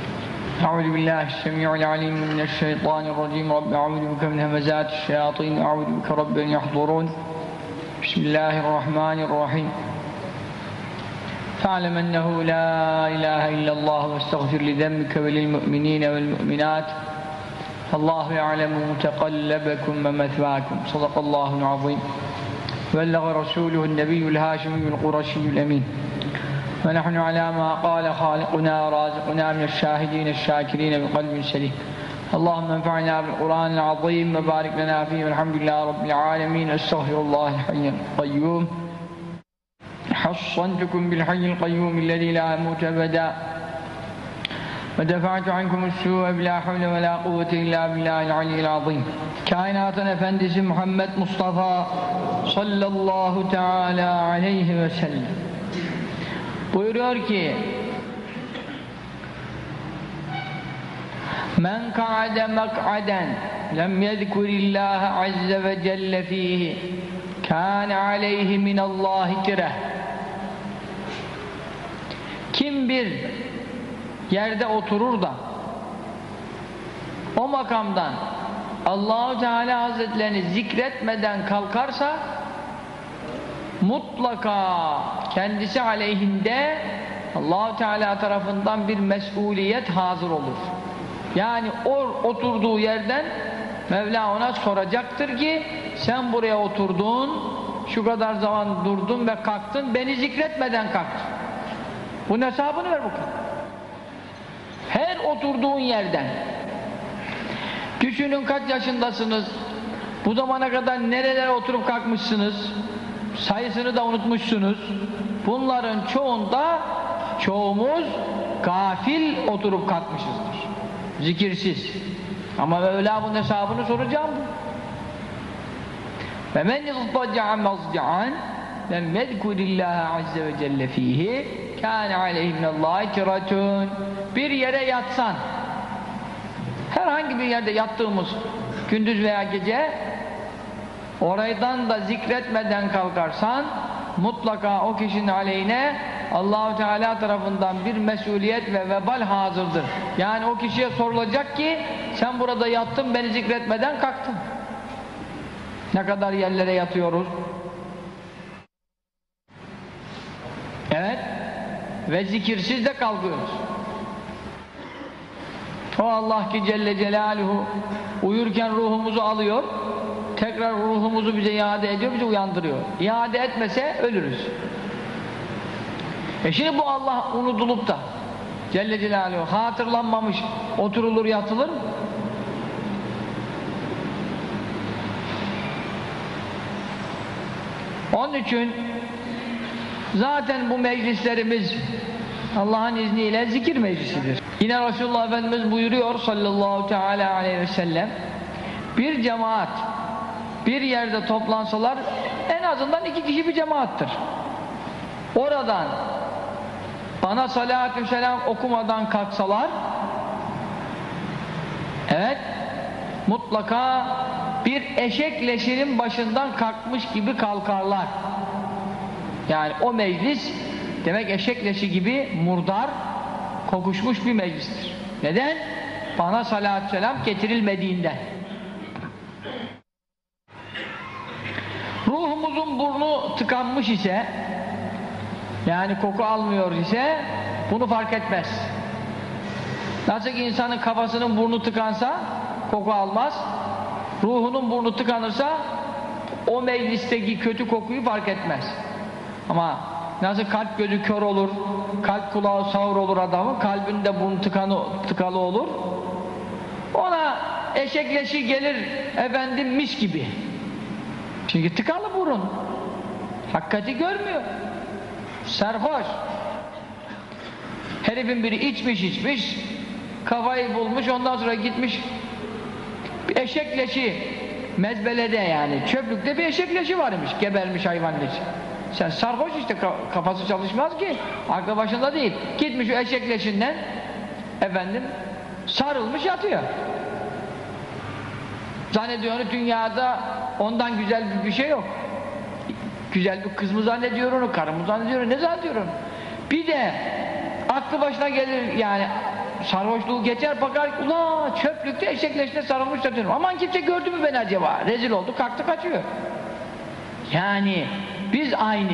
أعوذ بالله السميع العليم من الشيطان الرجيم. رب أعوذ بك من همزات الشياطين أعوذ بك رب أن يحضرون. بسم الله الرحمن الرحيم. فاعلم أنه لا إله إلا الله واستغفر لذنبك وللمؤمنين والمؤمنات. الله يعلم متقلبكم ومثواكم. صدق الله العظيم. بلغ رسوله النبي الهاشمي القرشي الأمين. ونحن على ما قال خالقنا ورازقنا من الشاهدين الشاكرين بقلب سليم اللهم انفعنا بالقرآن العظيم وبارك لنا فيه والحمد لله رب العالمين. أستغفر الله الحي القيوم. حصنتكم بالحي القيوم الذي لا يموت أبدا. ودفعت عنكم السوء بلا حول ولا قوة إلا بالله العلي العظيم. Kainatın Efendisi Muhammed Mustafa sallallahu teala aleyhi ve sellem buyuruyor ki Men ka'ade mak'aden lem yezkurillaha azze ve celle fihi kâne aleyhi minallahi tireh Kim bir yerde oturur da o makamdan Allahu Teala Hazretlerini zikretmeden kalkarsa mutlaka kendisi aleyhinde Allahu Teala tarafından bir mesuliyet hazır olur. Yani o oturduğu yerden Mevla ona soracaktır ki sen buraya oturdun, şu kadar zaman durdun ve kalktın, beni zikretmeden kalktın. Bunun hesabını ver bakalım. Her oturduğun yerden düşünün kaç yaşındasınız bu zamana kadar nerelere oturup kalkmışsınız sayısını da unutmuşsunuz bunların çoğunda çoğumuz gafil oturup kalkmışızdır Zikirsiz. Ama Mevla bunun hesabını soracağım. Ve men izdaca'a mazca'an lem yedkurillaha azze ve celle fihi kâne aleyhi minallahi kiratun bir yere yatsan herhangi bir yerde yattığımız gündüz veya gece oraydan da zikretmeden kalkarsan mutlaka o kişinin aleyhine Allahu Teala tarafından bir mesuliyet ve vebal hazırdır. Yani o kişiye sorulacak ki sen burada yattın beni zikretmeden kalktın. Ne kadar yerlere yatıyoruz. Evet. Ve zikirsiz de kalkıyoruz. O Allah ki Celle Celaluhu uyurken ruhumuzu alıyor, tekrar ruhumuzu bize iade ediyor, bizi uyandırıyor. İade etmese ölürüz. E şimdi bu Allah unutulup da Celle Celaluhu hatırlanmamış oturulur yatılır mı? Onun için zaten bu meclislerimiz Allah'ın izniyle zikir meclisidir. Yine Resulullah Efendimiz buyuruyor sallallahu teala aleyhi ve sellem bir cemaat bir yerde toplansalar en azından iki kişi bir cemaattir. Oradan bana salatü selam okumadan kalksalar evet mutlaka bir eşek leşinin başından kalkmış gibi kalkarlar. Yani o meclis demek eşek leşi gibi murdar kokuşmuş bir meclistir. Neden? Bana salatü selam getirilmediğinden. Ruhumuzun burnu tıkanmış ise yani koku almıyor ise bunu fark etmez. Nasıl ki insanın kafasının burnu tıkansa koku almaz. Ruhunun burnu tıkanırsa o meclisteki kötü kokuyu fark etmez. Ama nasıl kalp gözü kör olur, kalp kulağı sağır olur adamın, kalbinde burnu tıkanı, tıkalı olur. Ona eşekleşi gelir efendim mis gibi. Çünkü tıkalı burun. Hakikati görmüyor. Serhoş. Herifin biri içmiş içmiş, kafayı bulmuş, ondan sonra gitmiş bir eşek leşi mezbelede yani, çöplükte bir eşek leşi varmış, gebermiş hayvan leşi. Sen sarhoş işte kafası çalışmaz ki, aklı başında değil. Gitmiş o eşek leşinden efendim sarılmış yatıyor. Zannediyor dünyada ondan güzel bir şey yok. Güzel bir kız mı zannediyor onu, karı mı zannediyor, ne zannediyor onu? Bir de aklı başına gelir yani sarhoşluğu geçer bakar ula çöplükte eşekleşine sarılmış yatıyorum. Aman kimse gördü mü beni acaba? Rezil oldu kalktı kaçıyor. Yani biz aynı.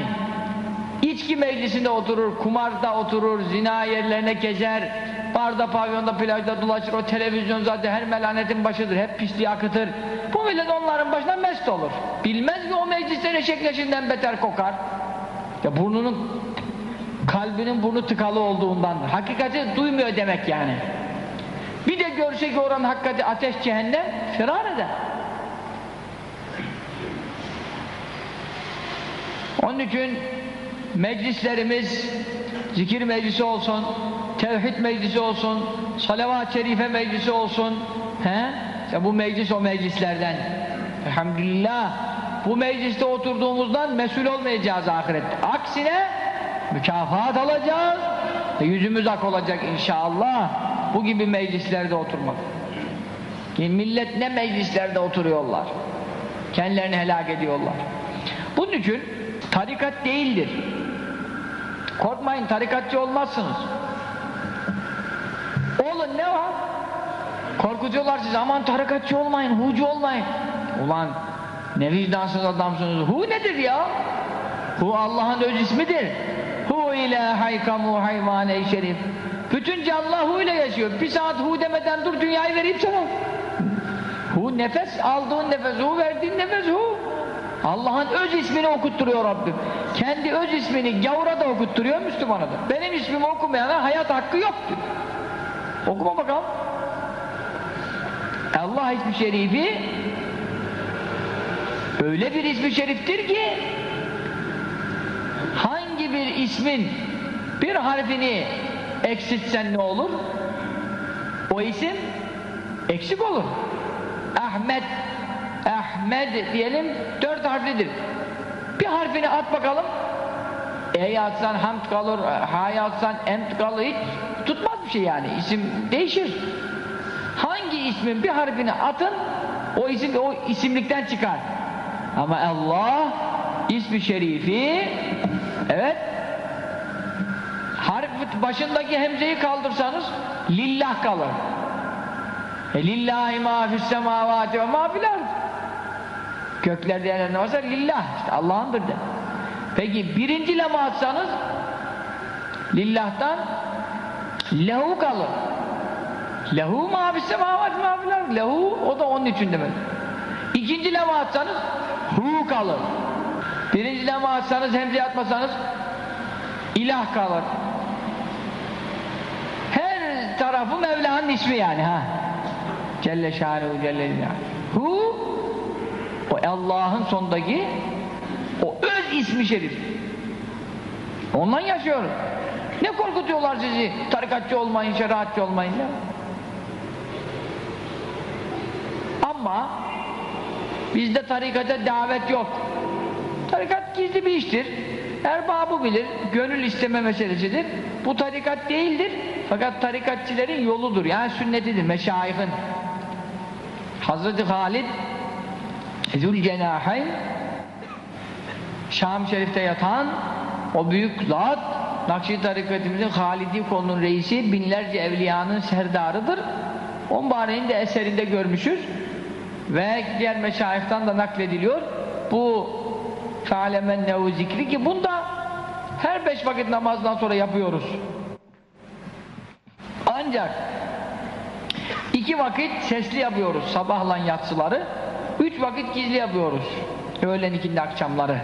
İçki meclisinde oturur, kumarda oturur, zina yerlerine gezer, barda, pavyonda, plajda dolaşır, o televizyon zaten her melanetin başıdır, hep pisliği akıtır. Bu millet onların başına mest olur. Bilmez mi o meclisler eşekleşinden beter kokar? Ya burnunun, kalbinin burnu tıkalı olduğundandır. Hakikati duymuyor demek yani. Bir de görse ki oranın hakikati ateş cehennem, firar eder. Onun için meclislerimiz zikir meclisi olsun, tevhid meclisi olsun, salavat-ı şerife meclisi olsun. He? İşte bu meclis o meclislerden. Elhamdülillah. Bu mecliste oturduğumuzdan mesul olmayacağız ahirette. Aksine mükafat alacağız. E yüzümüz ak olacak inşallah. Bu gibi meclislerde oturmak. Ki millet ne meclislerde oturuyorlar. Kendilerini helak ediyorlar. Bunun için tarikat değildir. Korkmayın tarikatçı olmazsınız. Olun ne var? Korkutuyorlar sizi aman tarikatçı olmayın, hucu olmayın. Ulan ne vicdansız adamsınız. Hu nedir ya? Hu Allah'ın öz ismidir. Hu ile haykamu hayvane şerif. Bütün canlı hu ile yaşıyor. Bir saat hu demeden dur dünyayı vereyim sana. Hu nefes aldığın nefes, hu verdiğin nefes hu. Allah'ın öz ismini okutturuyor Rabbim. Kendi öz ismini gavura da okutturuyor, Müslümana da. Benim ismimi okumayana hayat hakkı yok diyor. Okuma bakalım. Allah ismi şerifi öyle bir ismi şeriftir ki hangi bir ismin bir harfini eksiltsen ne olur? O isim eksik olur. Ahmet, Ahmed diyelim dört harflidir. Bir harfini at bakalım. E'yi atsan hamd kalır, ha'yı atsan emd kalır. Hiç tutmaz bir şey yani. İsim değişir. Hangi ismin bir harfini atın, o isim o isimlikten çıkar. Ama Allah ismi şerifi evet harf başındaki hemzeyi kaldırsanız lillah kalır. E lillahi ma fis semavati ve ma. Köklerde yerler ne varsa lillah işte Allah'ındır de. Peki birinci lema atsanız lillah'tan lehu kalır. Lehu ma fis semavati ve ma fil ard. Lehu o da onun için demek. İkinci lema atsanız hu kalır. Birinci lema atsanız hemze atmasanız ilah kalır. Her tarafı Mevla'nın ismi yani ha. Celle şanuhu celle celaluhu. Hu o Allah'ın sondaki o öz ismi şerif. Ondan yaşıyoruz. Ne korkutuyorlar sizi? Tarikatçı olmayın, şeriatçı olmayın. Ya. Ama bizde tarikata davet yok. Tarikat gizli bir iştir. Erbabı bilir, gönül isteme meselesidir. Bu tarikat değildir. Fakat tarikatçilerin yoludur. Yani sünnetidir, meşayihin. Hazreti Halid Zülcenahayn Şam Şerif'te yatan o büyük zat Nakşi tarikatimizin Halidi kolunun reisi binlerce evliyanın serdarıdır. On mübareğin de eserinde görmüşüz ve diğer meşayihtan da naklediliyor. Bu fealemennehu zikri ki bunda her beş vakit namazdan sonra yapıyoruz. Ancak iki vakit sesli yapıyoruz sabahla yatsıları. Üç vakit gizli yapıyoruz. Öğlen ikindi akşamları.